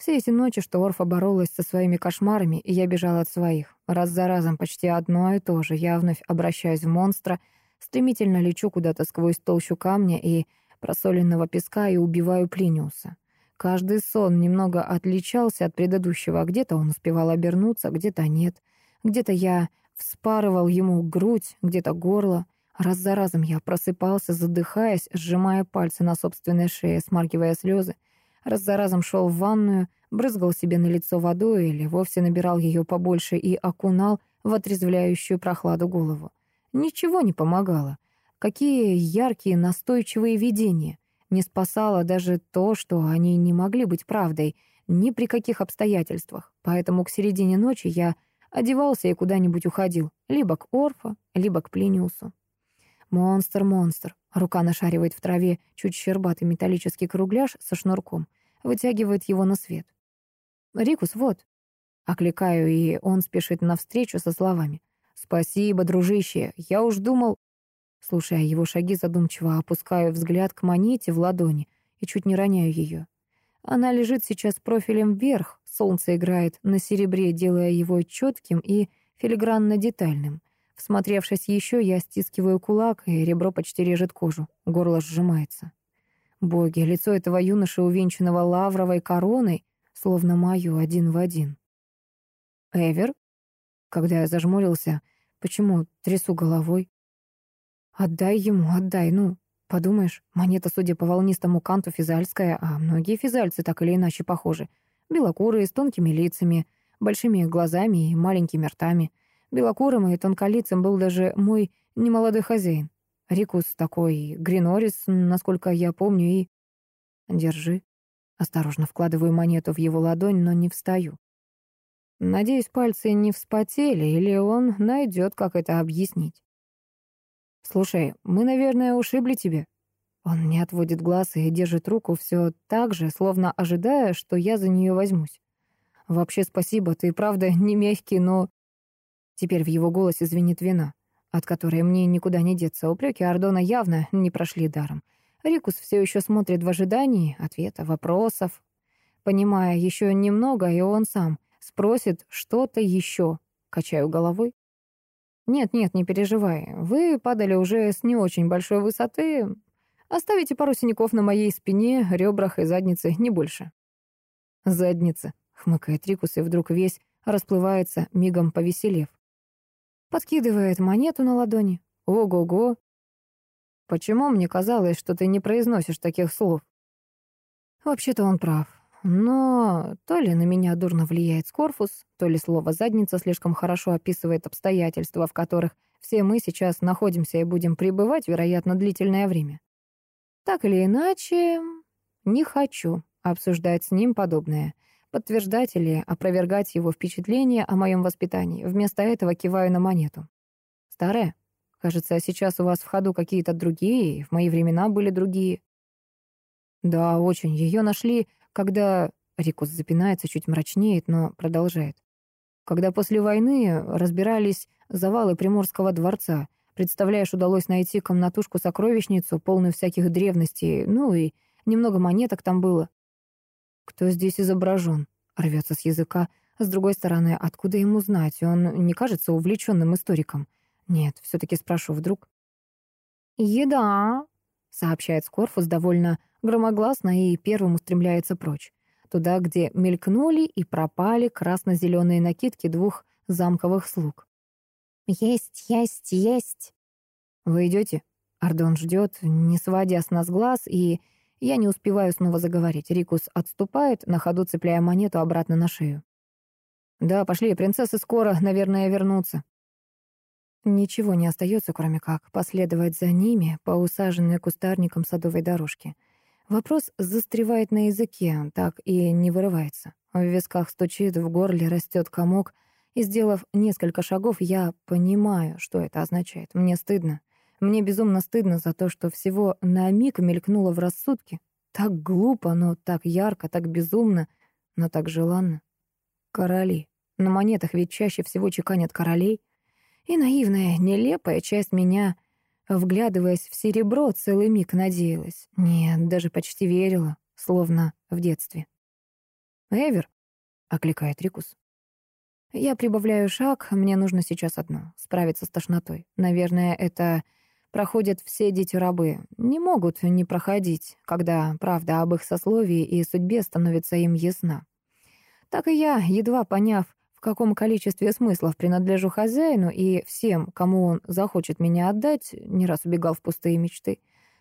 Все эти ночи, что Орфа боролась со своими кошмарами, и я бежала от своих. Раз за разом почти одно и то же. Я вновь обращаюсь в монстра, стремительно лечу куда-то сквозь толщу камня и просоленного песка и убиваю Плиниуса. Каждый сон немного отличался от предыдущего. Где-то он успевал обернуться, где-то нет. Где-то я вспарывал ему грудь, где-то горло. Раз за разом я просыпался, задыхаясь, сжимая пальцы на собственной шее, смаргивая слезы раз за разом шел в ванную, брызгал себе на лицо водой или вовсе набирал ее побольше и окунал в отрезвляющую прохладу голову. Ничего не помогало. Какие яркие, настойчивые видения. Не спасало даже то, что они не могли быть правдой ни при каких обстоятельствах. Поэтому к середине ночи я одевался и куда-нибудь уходил, либо к Орфа, либо к Плиниусу. Монстр, монстр. Рука нашаривает в траве чуть щербатый металлический кругляш со шнурком, вытягивает его на свет. «Рикус, вот». Окликаю, и он спешит навстречу со словами. «Спасибо, дружище, я уж думал...» Слушая его шаги, задумчиво опускаю взгляд к монете в ладони и чуть не роняю ее. Она лежит сейчас профилем вверх, солнце играет на серебре, делая его четким и филигранно-детальным. Всмотревшись еще, я стискиваю кулак, и ребро почти режет кожу, горло сжимается. Боги, лицо этого юноши, увенчанного лавровой короной, словно мою один в один. Эвер? Когда я зажмурился, почему трясу головой? Отдай ему, отдай, ну, Подумаешь, монета, судя по волнистому канту, физальская, а многие физальцы так или иначе похожи. Белокурые, с тонкими лицами, большими глазами и маленькими ртами. Белокурым и тонколицым был даже мой немолодой хозяин. Рикус такой, Гринорис, насколько я помню, и... Держи. Осторожно вкладываю монету в его ладонь, но не встаю. Надеюсь, пальцы не вспотели, или он найдет, как это объяснить. «Слушай, мы, наверное, ушибли тебя». Он не отводит глаз и держит руку все так же, словно ожидая, что я за нее возьмусь. «Вообще спасибо, ты правда не мягкий, но...» Теперь в его голосе звенит вина, от которой мне никуда не деться. Упреки Ардона явно не прошли даром. Рикус все еще смотрит в ожидании ответа, вопросов. Понимая еще немного, и он сам спросит что-то еще. Качаю головой. «Нет-нет, не переживай. Вы падали уже с не очень большой высоты. Оставите пару синяков на моей спине, ребрах и заднице, не больше». «Задница», — хмыкает Рикус и вдруг весь расплывается, мигом повеселев. Подкидывает монету на ладони. «Ого-го, Почему мне казалось, что ты не произносишь таких слов? Вообще-то он прав. Но то ли на меня дурно влияет Скорфус, то ли слово «задница» слишком хорошо описывает обстоятельства, в которых все мы сейчас находимся и будем пребывать, вероятно, длительное время. Так или иначе, не хочу обсуждать с ним подобное, подтверждать или опровергать его впечатления о моем воспитании. Вместо этого киваю на монету. Старая, Кажется, сейчас у вас в ходу какие-то другие, в мои времена были другие. Да, очень. Ее нашли, когда... Рикус запинается, чуть мрачнеет, но продолжает. Когда после войны разбирались завалы Приморского дворца, представляешь, удалось найти комнатушку-сокровищницу, полную всяких древностей, ну и немного монеток там было. Кто здесь изображен? Рвется с языка. С другой стороны, откуда ему знать? Он не кажется увлеченным историком. Нет, все-таки спрошу вдруг. «Еда», — сообщает Скорфус довольно громогласно и первым устремляется прочь. Туда, где мелькнули и пропали красно-зеленые накидки двух замковых слуг. «Есть, есть, есть!» «Вы идете?» Ардон ждет, не сводя с нас глаз, и я не успеваю снова заговорить. Рикус отступает, на ходу цепляя монету обратно на шею. «Да, пошли, принцессы скоро, наверное, вернутся». Ничего не остается, кроме как последовать за ними по усаженной кустарником садовой дорожке. Вопрос застревает на языке, так и не вырывается. В висках стучит, в горле растет комок, и, сделав несколько шагов, я понимаю, что это означает. Мне стыдно. Мне безумно стыдно за то, что всего на миг мелькнуло в рассудке. Так глупо, но так ярко, так безумно, но так желанно. Короли. На монетах ведь чаще всего чеканят королей — и наивная, нелепая часть меня, вглядываясь в серебро, целый миг надеялась. Нет, даже почти верила, словно в детстве. «Эвер», — окликает Рикус. Я прибавляю шаг, мне нужно сейчас одно — справиться с тошнотой. Наверное, это проходят все дети-рабы. Не могут не проходить, когда правда об их сословии и судьбе становится им ясна. Так и я, едва поняв, в каком количестве смыслов принадлежу хозяину и всем, кому он захочет меня отдать, не раз убегал в пустые мечты,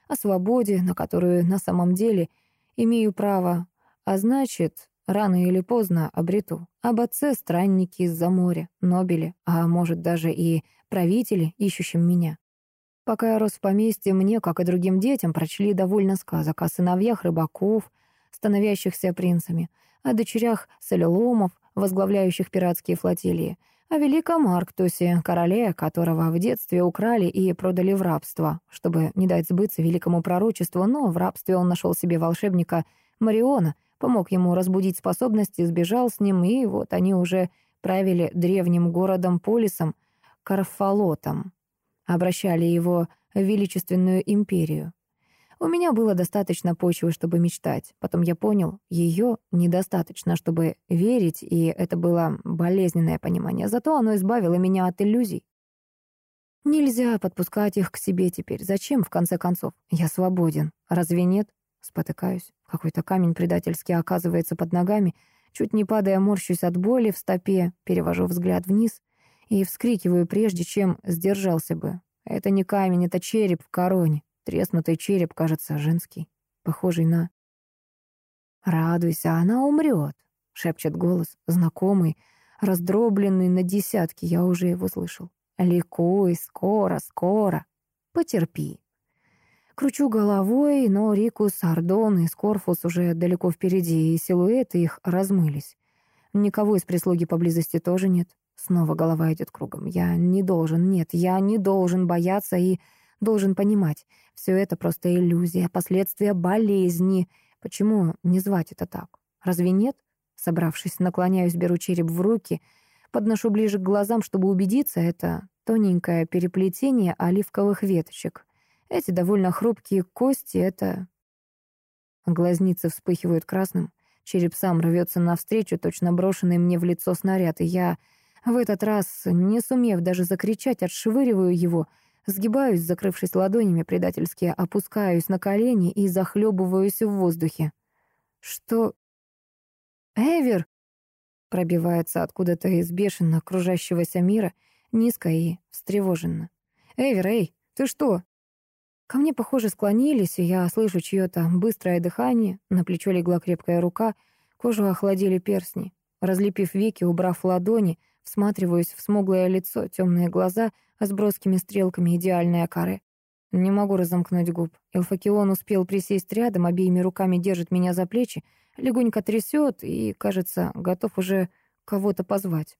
о свободе, на которую на самом деле имею право, а значит, рано или поздно обрету. Об отце странники из-за моря, Нобеле, а может даже и правители, ищущим меня. Пока я рос в поместье, мне, как и другим детям, прочли довольно сказок о сыновьях рыбаков, становящихся принцами, о дочерях солеломов, возглавляющих пиратские флотилии, о великом Арктусе, короле, которого в детстве украли и продали в рабство, чтобы не дать сбыться великому пророчеству, но в рабстве он нашел себе волшебника Мариона, помог ему разбудить способности, сбежал с ним, и вот они уже правили древним городом-полисом Карфалотом, обращали его в величественную империю. У меня было достаточно почвы, чтобы мечтать. Потом я понял, ее недостаточно, чтобы верить, и это было болезненное понимание. Зато оно избавило меня от иллюзий. Нельзя подпускать их к себе теперь. Зачем, в конце концов? Я свободен. Разве нет? Спотыкаюсь. Какой-то камень предательски оказывается под ногами. Чуть не падая, морщусь от боли в стопе, перевожу взгляд вниз и вскрикиваю, прежде чем сдержался бы. Это не камень, это череп в короне. Треснутый череп, кажется, женский, похожий на... «Радуйся, она умрет», — шепчет голос, знакомый, раздробленный на десятки, я уже его слышал. «Ликуй, скоро, скоро, потерпи». Кручу головой, но Рикус, Ардон и Скорфус уже далеко впереди, и силуэты их размылись. Никого из прислуги поблизости тоже нет. Снова голова идет кругом. Я не должен, нет, я не должен бояться и должен понимать. Все это просто иллюзия, последствия болезни. Почему не звать это так? Разве нет? Собравшись, наклоняюсь, беру череп в руки, подношу ближе к глазам, чтобы убедиться, это тоненькое переплетение оливковых веточек. Эти довольно хрупкие кости — это... Глазницы вспыхивают красным. Череп сам рвется навстречу, точно брошенный мне в лицо снаряд, и я в этот раз, не сумев даже закричать, отшвыриваю его, сгибаюсь, закрывшись ладонями, предательски опускаюсь на колени и захлебываюсь в воздухе. «Что...» «Эвер!» пробивается откуда-то из бешено окружающегося мира, низко и встревоженно. «Эвер, эй, ты что?» Ко мне, похоже, склонились, и я слышу чье-то быстрое дыхание, на плечо легла крепкая рука, кожу охладили перстни. Разлепив веки, убрав ладони, всматриваюсь в смуглое лицо, темные глаза, а с броскими стрелками идеальные коры. Не могу разомкнуть губ. Элфакион успел присесть рядом, обеими руками держит меня за плечи, легонько трясет и, кажется, готов уже кого-то позвать.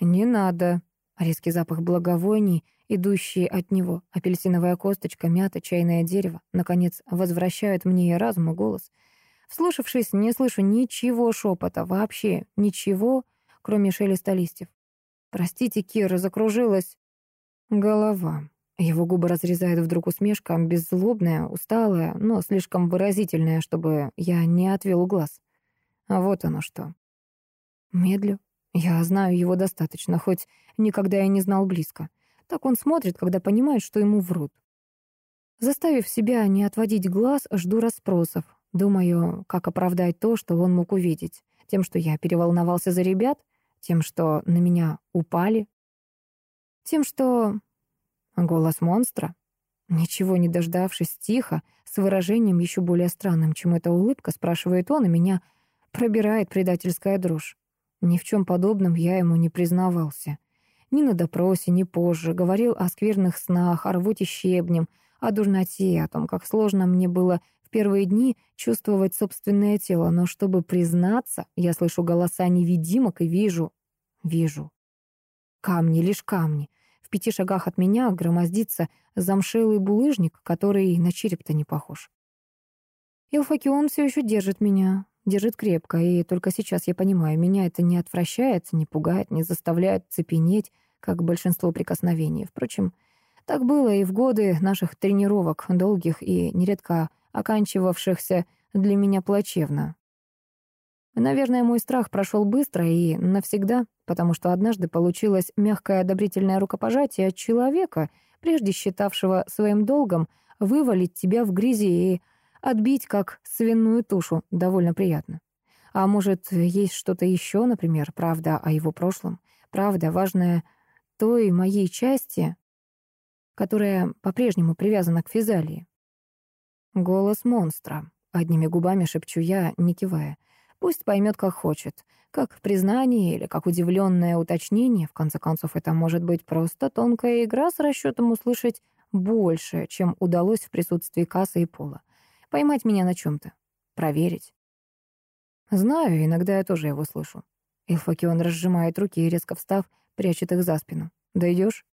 «Не надо», Резкий запах благовоний, идущий от него, апельсиновая косточка, мята, чайное дерево, наконец, возвращают мне и разум, и голос. Вслушавшись, не слышу ничего шепота, вообще ничего, кроме шелеста листьев. «Простите, Кира, закружилась». Голова. Его губы разрезает вдруг усмешка, беззлобная, усталая, но слишком выразительная, чтобы я не отвел глаз. А вот оно что. Медлю, я знаю его достаточно, хоть никогда и не знал близко. Так он смотрит, когда понимает, что ему врут. Заставив себя не отводить глаз, жду расспросов. Думаю, как оправдать то, что он мог увидеть. Тем, что я переволновался за ребят, тем, что на меня упали, тем, что... Голос монстра. Ничего не дождавшись, тихо, с выражением еще более странным, чем эта улыбка, спрашивает он, и меня пробирает предательская дрожь. Ни в чем подобном я ему не признавался. Ни на допросе, ни позже. Говорил о скверных снах, о рвоте щебнем, о дурноте, о том, как сложно мне было в первые дни чувствовать собственное тело. Но чтобы признаться, я слышу голоса невидимок и вижу... Вижу. Камни, лишь камни. В пяти шагах от меня громоздится замшелый булыжник, который на череп-то не похож. Илфакион все еще держит меня, Держит крепко, и только сейчас я понимаю, меня это не отвращает, не пугает, не заставляет цепенеть, как большинство прикосновений. Впрочем, так было и в годы наших тренировок, долгих и нередко оканчивавшихся для меня плачевно. Наверное, мой страх прошел быстро и навсегда, потому что однажды получилось мягкое одобрительное рукопожатие от человека, прежде считавшего своим долгом вывалить тебя в грязи и Отбить, как свиную тушу, довольно приятно. А может, есть что-то еще, например, правда о его прошлом? Правда, важная той моей части, которая по-прежнему привязана к физалии. Голос монстра. Одними губами шепчу я, не кивая. Пусть поймет, как хочет. Как признание или как удивленное уточнение. В конце концов, это может быть просто тонкая игра с расчетом услышать больше, чем удалось в присутствии кассы и пола. Поймать меня на чем-то. Проверить. Знаю, иногда я тоже его слышу. Илфакион разжимает руки и, резко встав, прячет их за спину. Дойдешь?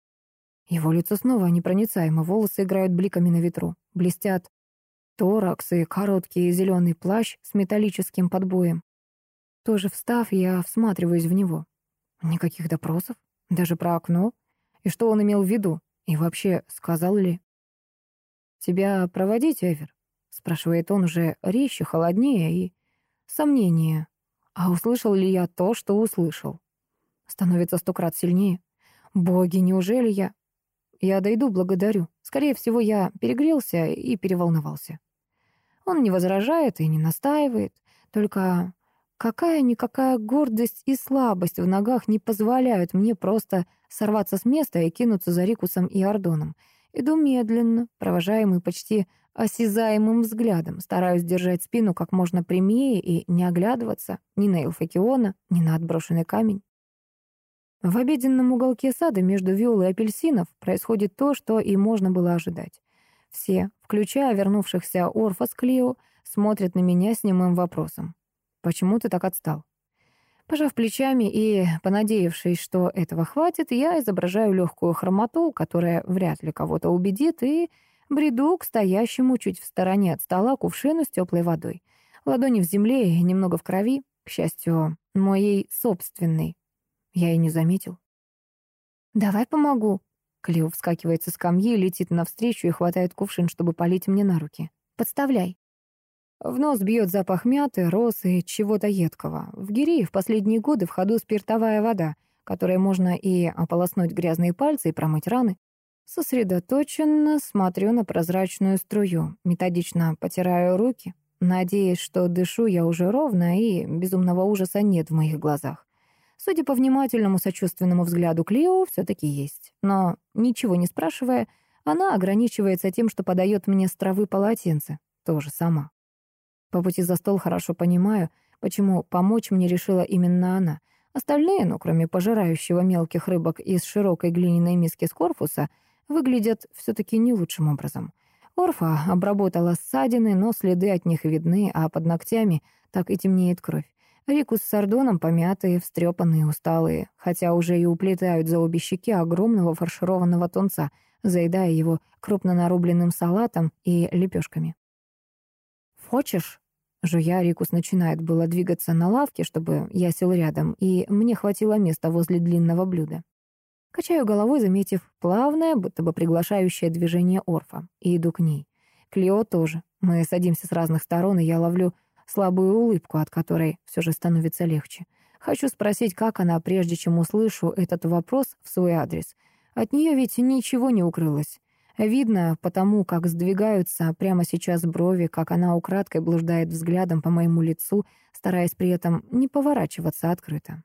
Его лицо снова непроницаемо, волосы играют бликами на ветру. Блестят торакс и короткий зеленый плащ с металлическим подбоем. Тоже встав, я всматриваюсь в него. Никаких допросов? Даже про окно? И что он имел в виду? И вообще, сказал ли? «Тебя проводить, Эвер?» спрашивает он уже резче, холоднее и сомнение. А услышал ли я то, что услышал? Становится сто крат сильнее. Боги, неужели я... Я дойду, благодарю. Скорее всего, я перегрелся и переволновался. Он не возражает и не настаивает, только какая-никакая гордость и слабость в ногах не позволяют мне просто сорваться с места и кинуться за Рикусом и Ордоном. Иду медленно, провожаемый почти осязаемым взглядом, стараюсь держать спину как можно прямее и не оглядываться ни на Илфакиона, ни на отброшенный камень. В обеденном уголке сада между виол и апельсинов происходит то, что и можно было ожидать. Все, включая вернувшихся Орфа с Клео, смотрят на меня с немым вопросом. «Почему ты так отстал?» Пожав плечами и понадеявшись, что этого хватит, я изображаю легкую хромоту, которая вряд ли кого-то убедит, и бреду к стоящему чуть в стороне от стола кувшину с теплой водой. Ладони в земле и немного в крови, к счастью, моей собственной. Я и не заметил. «Давай помогу». Клео вскакивает со скамьи, летит навстречу и хватает кувшин, чтобы полить мне на руки. «Подставляй». В нос бьет запах мяты, роз и чего-то едкого. В Гирее в последние годы в ходу спиртовая вода, которой можно и ополоснуть грязные пальцы и промыть раны. Сосредоточенно смотрю на прозрачную струю, методично потираю руки, надеясь, что дышу я уже ровно и безумного ужаса нет в моих глазах. Судя по внимательному сочувственному взгляду Клео, все-таки есть. Но, ничего не спрашивая, она ограничивается тем, что подает мне с травы полотенце, тоже сама. По пути за стол хорошо понимаю, почему помочь мне решила именно она. Остальные, ну, кроме пожирающего мелких рыбок из широкой глиняной миски с корпуса, выглядят все-таки не лучшим образом. Орфа обработала ссадины, но следы от них видны, а под ногтями так и темнеет кровь. Рикус с Сардоном помятые, встрепанные, усталые, хотя уже и уплетают за обе щеки огромного фаршированного тунца, заедая его крупно нарубленным салатом и лепешками. «Хочешь?» Жуя, Рикус начинает было двигаться на лавке, чтобы я сел рядом, и мне хватило места возле длинного блюда. Качаю головой, заметив плавное, будто бы приглашающее движение Орфа, и иду к ней. Клео тоже. Мы садимся с разных сторон, и я ловлю слабую улыбку, от которой все же становится легче. Хочу спросить, как она, прежде чем услышу этот вопрос в свой адрес. От нее ведь ничего не укрылось. Видно потому, как сдвигаются прямо сейчас брови, как она украдкой блуждает взглядом по моему лицу, стараясь при этом не поворачиваться открыто.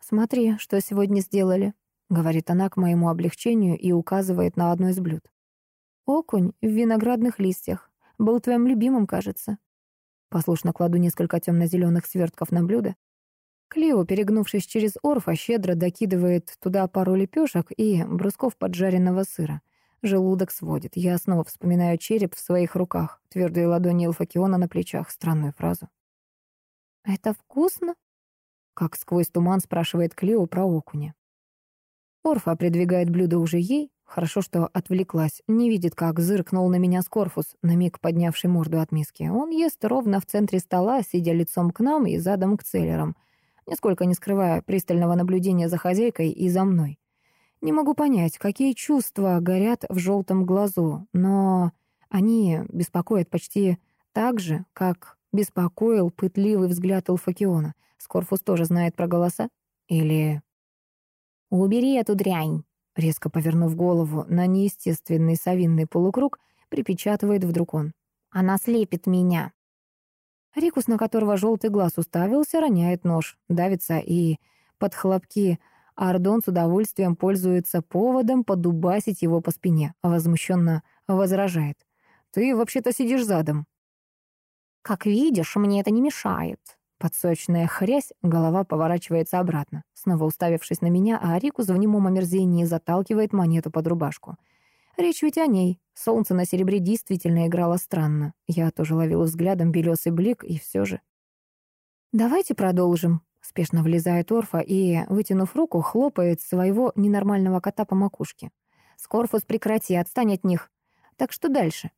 «Смотри, что сегодня сделали», — говорит она к моему облегчению и указывает на одно из блюд. «Окунь в виноградных листьях. Был твоим любимым, кажется». Послушно кладу несколько темно-зеленых свертков на блюдо. Клео, перегнувшись через орфа, щедро докидывает туда пару лепешек и брусков поджаренного сыра. Желудок сводит. Я снова вспоминаю череп в своих руках, твердые ладони Илфакиона на плечах, странную фразу. «Это вкусно?» Как сквозь туман спрашивает Клео про окуня. Орфа придвигает блюдо уже ей. Хорошо, что отвлеклась. Не видит, как зыркнул на меня Скорфус, на миг поднявший морду от миски. Он ест ровно в центре стола, сидя лицом к нам и задом к целлерам, нисколько не скрывая пристального наблюдения за хозяйкой и за мной. Не могу понять, какие чувства горят в желтом глазу, но они беспокоят почти так же, как беспокоил пытливый взгляд Элфакиона. Скорфус тоже знает про голоса? Или... «Убери эту дрянь!» Резко повернув голову на неестественный совинный полукруг, припечатывает вдруг он. «Она слепит меня!» Рикус, на которого желтый глаз уставился, роняет нож, давится и под хлопки Ардон с удовольствием пользуется поводом подубасить его по спине, а возмущенно возражает. «Ты вообще-то сидишь задом». «Как видишь, мне это не мешает». Подсочная хрясь, голова поворачивается обратно, снова уставившись на меня, а Арикус в немом омерзении заталкивает монету под рубашку. Речь ведь о ней. Солнце на серебре действительно играло странно. Я тоже ловила взглядом белесый блик, и все же... «Давайте продолжим», Спешно влезает Орфа и, вытянув руку, хлопает своего ненормального кота по макушке. «Скорфус, прекрати, отстань от них. Так что дальше?»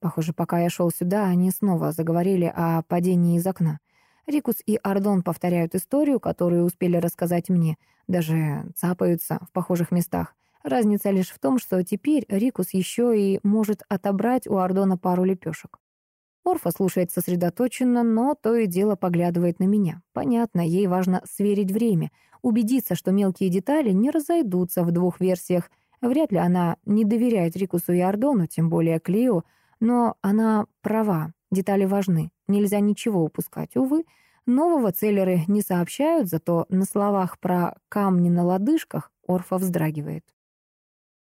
Похоже, пока я шел сюда, они снова заговорили о падении из окна. Рикус и Ардон повторяют историю, которую успели рассказать мне, даже цапаются в похожих местах. Разница лишь в том, что теперь Рикус еще и может отобрать у Ардона пару лепешек. Орфа слушает сосредоточенно, но то и дело поглядывает на меня. Понятно, ей важно сверить время, убедиться, что мелкие детали не разойдутся в двух версиях. Вряд ли она не доверяет Рикусу и Ордону, тем более Клео, но она права, детали важны, нельзя ничего упускать. Увы, нового целлеры не сообщают, зато на словах про камни на лодыжках Орфа вздрагивает.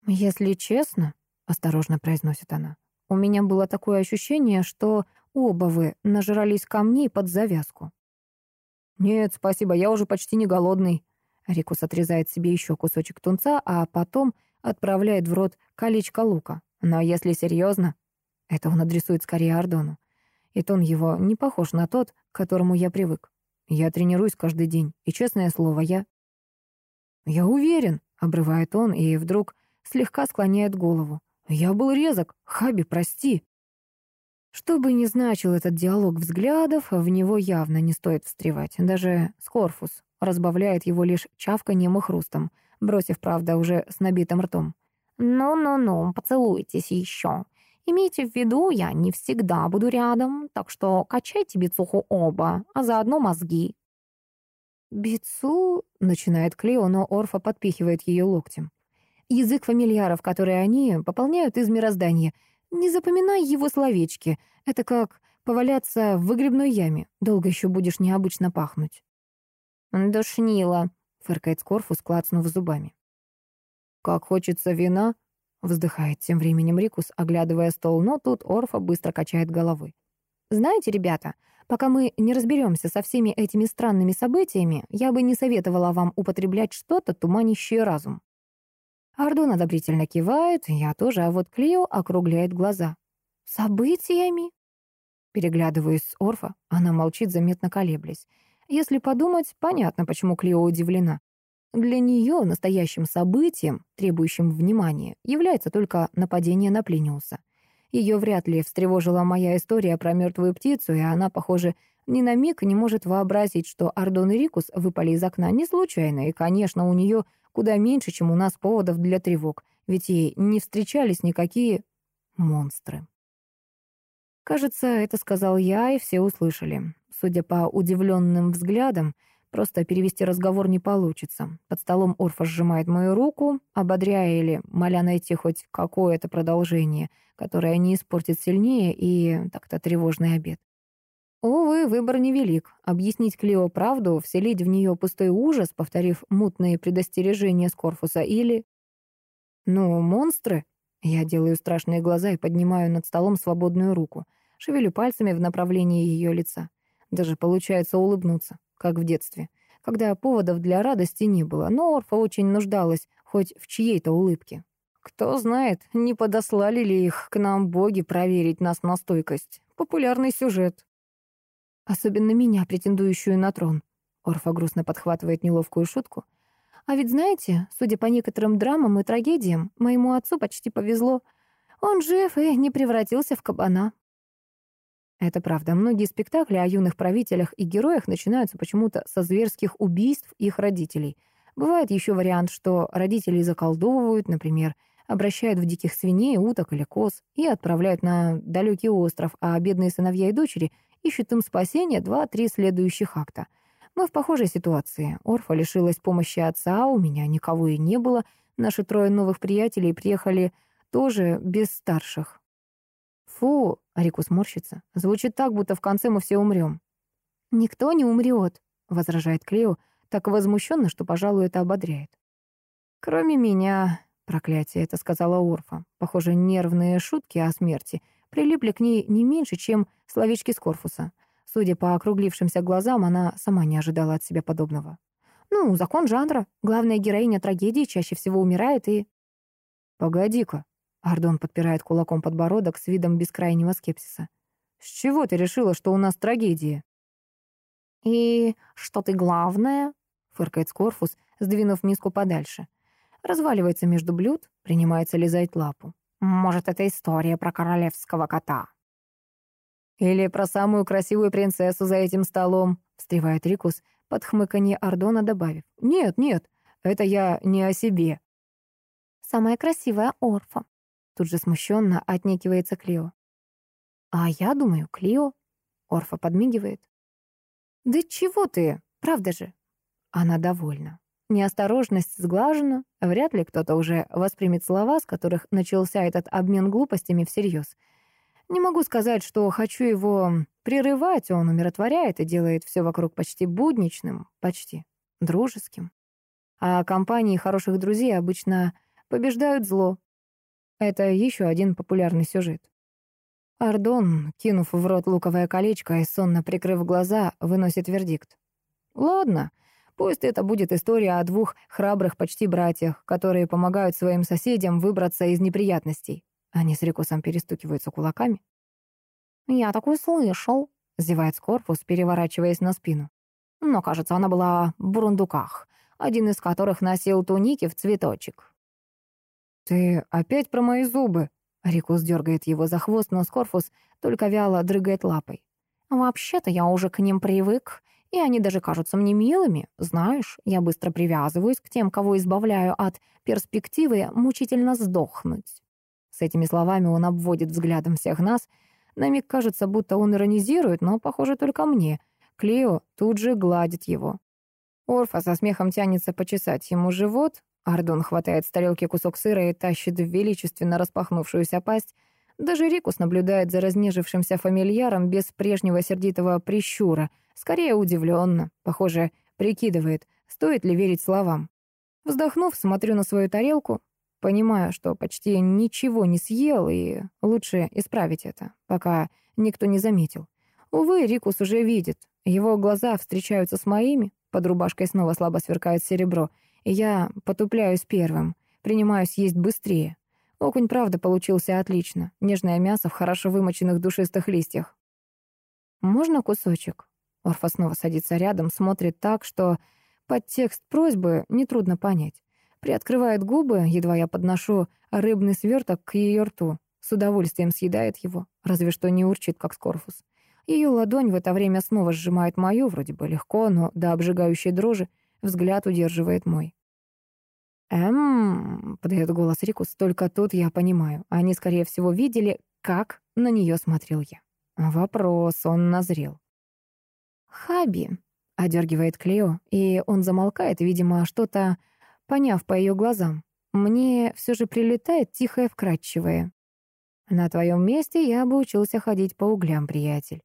«Если честно», — осторожно произносит она, «у меня было такое ощущение, что оба вы нажрались камней под завязку». «Нет, спасибо, я уже почти не голодный». Рикус отрезает себе еще кусочек тунца, а потом отправляет в рот колечко лука. Но если серьезно, это он адресует скорее Ардону. И тон его не похож на тот, к которому я привык. Я тренируюсь каждый день, и, честное слово, я... «Я уверен», — обрывает он, и вдруг слегка склоняет голову. «Я был резок. Хаби, прости». Что бы ни значил этот диалог взглядов, в него явно не стоит встревать. Даже Скорфус разбавляет его лишь чавканьем и хрустом, бросив, правда, уже с набитым ртом. «Ну-ну-ну, поцелуйтесь еще. Имейте в виду, я не всегда буду рядом, так что качайте бицуху оба, а заодно мозги». «Бицу...» — начинает Клео, но Орфа подпихивает ее локтем. «Язык фамильяров, которые они пополняют из мироздания. Не запоминай его словечки. Это как поваляться в выгребной яме. Долго еще будешь необычно пахнуть». «Душнило», — фыркает Скорфус, клацнув зубами. «Как хочется вина», Вздыхает тем временем Рикус, оглядывая стол, но тут Орфа быстро качает головой. «Знаете, ребята, пока мы не разберемся со всеми этими странными событиями, я бы не советовала вам употреблять что-то, туманящее разум». Ардон одобрительно кивает, я тоже, а вот Клио округляет глаза. «Событиями?» Переглядываюсь с Орфа, она молчит, заметно колеблясь. Если подумать, понятно, почему Клио удивлена. Для нее настоящим событием, требующим внимания, является только нападение на Плиниуса. Ее вряд ли встревожила моя история про мертвую птицу, и она, похоже, ни на миг не может вообразить, что Ардон и Рикус выпали из окна не случайно, и, конечно, у нее куда меньше, чем у нас поводов для тревог, ведь ей не встречались никакие монстры. Кажется, это сказал я, и все услышали. Судя по удивленным взглядам, Просто перевести разговор не получится. Под столом Орфа сжимает мою руку, ободряя или моля найти хоть какое-то продолжение, которое не испортит сильнее и так-то тревожный обед. Увы, выбор невелик. Объяснить Клео правду, вселить в нее пустой ужас, повторив мутные предостережения Скорфуса, или... Ну, монстры? Я делаю страшные глаза и поднимаю над столом свободную руку. Шевелю пальцами в направлении ее лица. Даже получается улыбнуться как в детстве, когда поводов для радости не было, но Орфа очень нуждалась хоть в чьей-то улыбке. Кто знает, не подослали ли их к нам боги проверить нас на стойкость. Популярный сюжет. Особенно меня, претендующую на трон. Орфа грустно подхватывает неловкую шутку. А ведь знаете, судя по некоторым драмам и трагедиям, моему отцу почти повезло. Он жив и не превратился в кабана. Это правда. Многие спектакли о юных правителях и героях начинаются почему-то со зверских убийств их родителей. Бывает еще вариант, что родителей заколдовывают, например, обращают в диких свиней, уток или коз и отправляют на далекий остров, а бедные сыновья и дочери ищут им спасения два-три следующих акта. Мы в похожей ситуации. Орфа лишилась помощи отца, у меня никого и не было. Наши трое новых приятелей приехали тоже без старших. Фу, Арикус морщится. Звучит так, будто в конце мы все умрем. Никто не умрет, возражает Клео, так возмущенно, что, пожалуй, это ободряет. Кроме меня, проклятие, это сказала Орфа. Похоже, нервные шутки о смерти прилипли к ней не меньше, чем словечки с Корфуса. Судя по округлившимся глазам, она сама не ожидала от себя подобного. Ну, закон жанра. Главная героиня трагедии чаще всего умирает и... «Погоди-ка», Ардон подпирает кулаком подбородок с видом бескрайнего скепсиса. «С чего ты решила, что у нас трагедия?» «И что ты главное?» — фыркает Скорфус, сдвинув миску подальше. Разваливается между блюд, принимается лизать лапу. «Может, это история про королевского кота?» «Или про самую красивую принцессу за этим столом», — встревает Рикус, под хмыканье Ардона добавив. «Нет, нет, это я не о себе». «Самая красивая Орфа», Тут же смущенно отнекивается Клео. А я думаю, Клео. Орфа подмигивает. Да чего ты? Правда же? Она довольна. Неосторожность сглажена, вряд ли кто-то уже воспримет слова, с которых начался этот обмен глупостями всерьез. Не могу сказать, что хочу его прерывать, он умиротворяет и делает все вокруг почти будничным, почти дружеским. А компании хороших друзей обычно побеждают зло. Это еще один популярный сюжет. Ардон, кинув в рот луковое колечко и сонно прикрыв глаза, выносит вердикт. «Ладно, пусть это будет история о двух храбрых почти братьях, которые помогают своим соседям выбраться из неприятностей». Они с Рикусом перестукиваются кулаками. «Я такой слышал», — зевает Скорпус, переворачиваясь на спину. «Но, кажется, она была в бурундуках, один из которых носил туники в цветочек». «Ты опять про мои зубы?» Рикус дергает его за хвост, но Скорфус только вяло дрыгает лапой. «Вообще-то я уже к ним привык, и они даже кажутся мне милыми. Знаешь, я быстро привязываюсь к тем, кого избавляю от перспективы мучительно сдохнуть». С этими словами он обводит взглядом всех нас. На миг кажется, будто он иронизирует, но, похоже, только мне. Клео тут же гладит его. Орфа со смехом тянется почесать ему живот, Ардон хватает с тарелки кусок сыра и тащит в величественно распахнувшуюся пасть. Даже Рикус наблюдает за разнежившимся фамильяром без прежнего сердитого прищура, скорее удивленно, похоже, прикидывает, стоит ли верить словам. Вздохнув, смотрю на свою тарелку, понимаю, что почти ничего не съел, и лучше исправить это, пока никто не заметил. Увы, Рикус уже видит. Его глаза встречаются с моими, под рубашкой снова слабо сверкает серебро — я потупляюсь первым, принимаюсь есть быстрее. Окунь, правда, получился отлично. Нежное мясо в хорошо вымоченных душистых листьях. «Можно кусочек?» Орфа снова садится рядом, смотрит так, что подтекст просьбы нетрудно понять. Приоткрывает губы, едва я подношу рыбный сверток к ее рту. С удовольствием съедает его, разве что не урчит, как скорфус. Ее ладонь в это время снова сжимает мою, вроде бы легко, но до обжигающей дрожи, взгляд удерживает мой. «Эм...» — подает голос Рикус. «Только тут я понимаю. Они, скорее всего, видели, как на нее смотрел я. Вопрос, он назрел». «Хаби», — одергивает Клео, и он замолкает, видимо, что-то поняв по ее глазам. Мне все же прилетает тихое вкрадчивое. «На твоем месте я бы учился ходить по углям, приятель».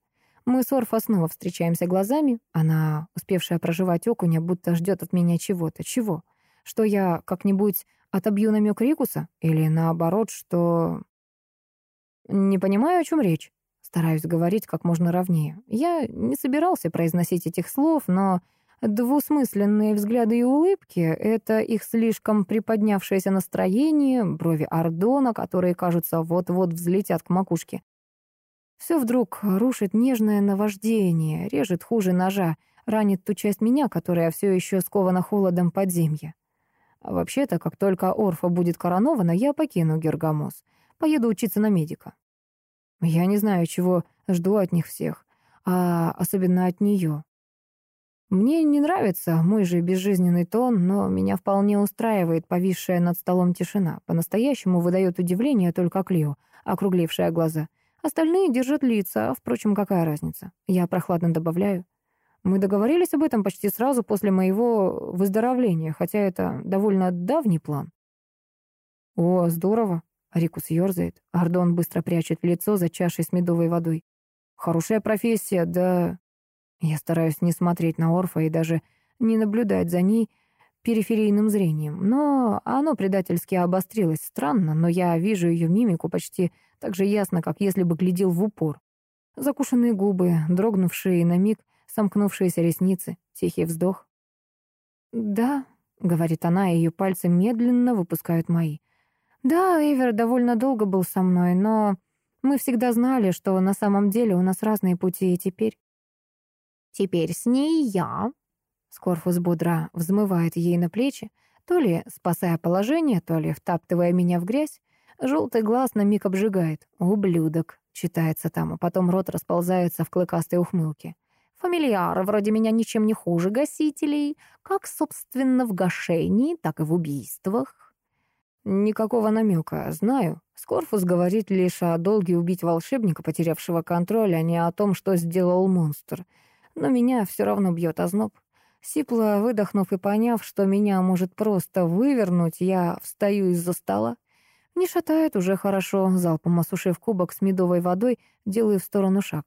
Мы с Орфа снова встречаемся глазами. Она, успевшая проживать окуня, будто ждет от меня чего-то. Чего? Что я как-нибудь отобью намек Рикуса? Или наоборот, что... Не понимаю, о чем речь. Стараюсь говорить как можно ровнее. Я не собирался произносить этих слов, но двусмысленные взгляды и улыбки — это их слишком приподнявшееся настроение, брови Ордона, которые, кажется, вот-вот взлетят к макушке. Все вдруг рушит нежное наваждение, режет хуже ножа, ранит ту часть меня, которая все еще скована холодом подземья. А вообще-то, как только Орфа будет коронована, я покину Гергамос. Поеду учиться на медика. Я не знаю, чего жду от них всех, а особенно от нее. Мне не нравится мой же безжизненный тон, но меня вполне устраивает повисшая над столом тишина. По-настоящему выдает удивление только Клио, округлившая глаза. Остальные держат лица, впрочем, какая разница? Я прохладно добавляю. Мы договорились об этом почти сразу после моего выздоровления, хотя это довольно давний план. О, здорово. Рикус ерзает. Ардон быстро прячет лицо за чашей с медовой водой. Хорошая профессия, да... Я стараюсь не смотреть на Орфа и даже не наблюдать за ней периферийным зрением. Но оно предательски обострилось. Странно, но я вижу ее мимику почти так же ясно, как если бы глядел в упор. Закушенные губы, дрогнувшие на миг, сомкнувшиеся ресницы, тихий вздох. «Да», — говорит она, и ее пальцы медленно выпускают мои. «Да, Эвер довольно долго был со мной, но мы всегда знали, что на самом деле у нас разные пути, и теперь...» «Теперь с ней я...» Скорфус бодро взмывает ей на плечи, то ли спасая положение, то ли втаптывая меня в грязь. Желтый глаз на миг обжигает. «Ублюдок», — читается там, а потом рот расползается в клыкастой ухмылке. Фамильяры вроде меня ничем не хуже гасителей, как, собственно, в гашении, так и в убийствах. Никакого намека, знаю. Скорфус говорит лишь о долге убить волшебника, потерявшего контроль, а не о том, что сделал монстр. Но меня все равно бьет озноб. Сипло выдохнув и поняв, что меня может просто вывернуть, я встаю из-за стола. Не шатает уже хорошо, залпом осушив кубок с медовой водой, делаю в сторону шаг.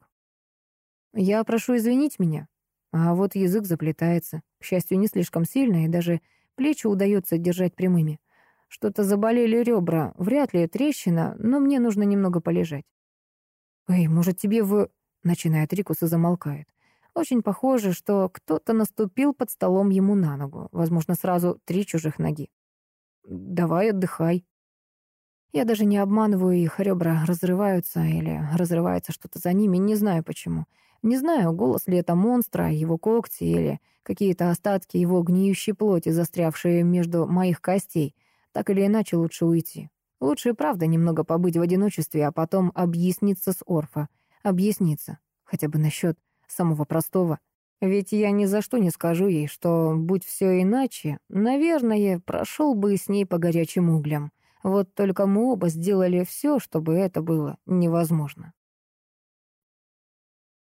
Я прошу извинить меня. А вот язык заплетается. К счастью, не слишком сильно, и даже плечи удается держать прямыми. Что-то заболели ребра. Вряд ли трещина, но мне нужно немного полежать. «Эй, может, тебе в...» — начинает Рикус и замолкает. Очень похоже, что кто-то наступил под столом ему на ногу. Возможно, сразу три чужих ноги. «Давай отдыхай». Я даже не обманываю их, ребра разрываются или разрывается что-то за ними, не знаю почему. Не знаю, голос ли это монстра, его когти или какие-то остатки его гниющей плоти, застрявшие между моих костей. Так или иначе, лучше уйти. Лучше и правда немного побыть в одиночестве, а потом объясниться с Орфа. Объясниться. Хотя бы насчет самого простого. Ведь я ни за что не скажу ей, что, будь все иначе, наверное, прошел бы с ней по горячим углям. Вот только мы оба сделали все, чтобы это было невозможно.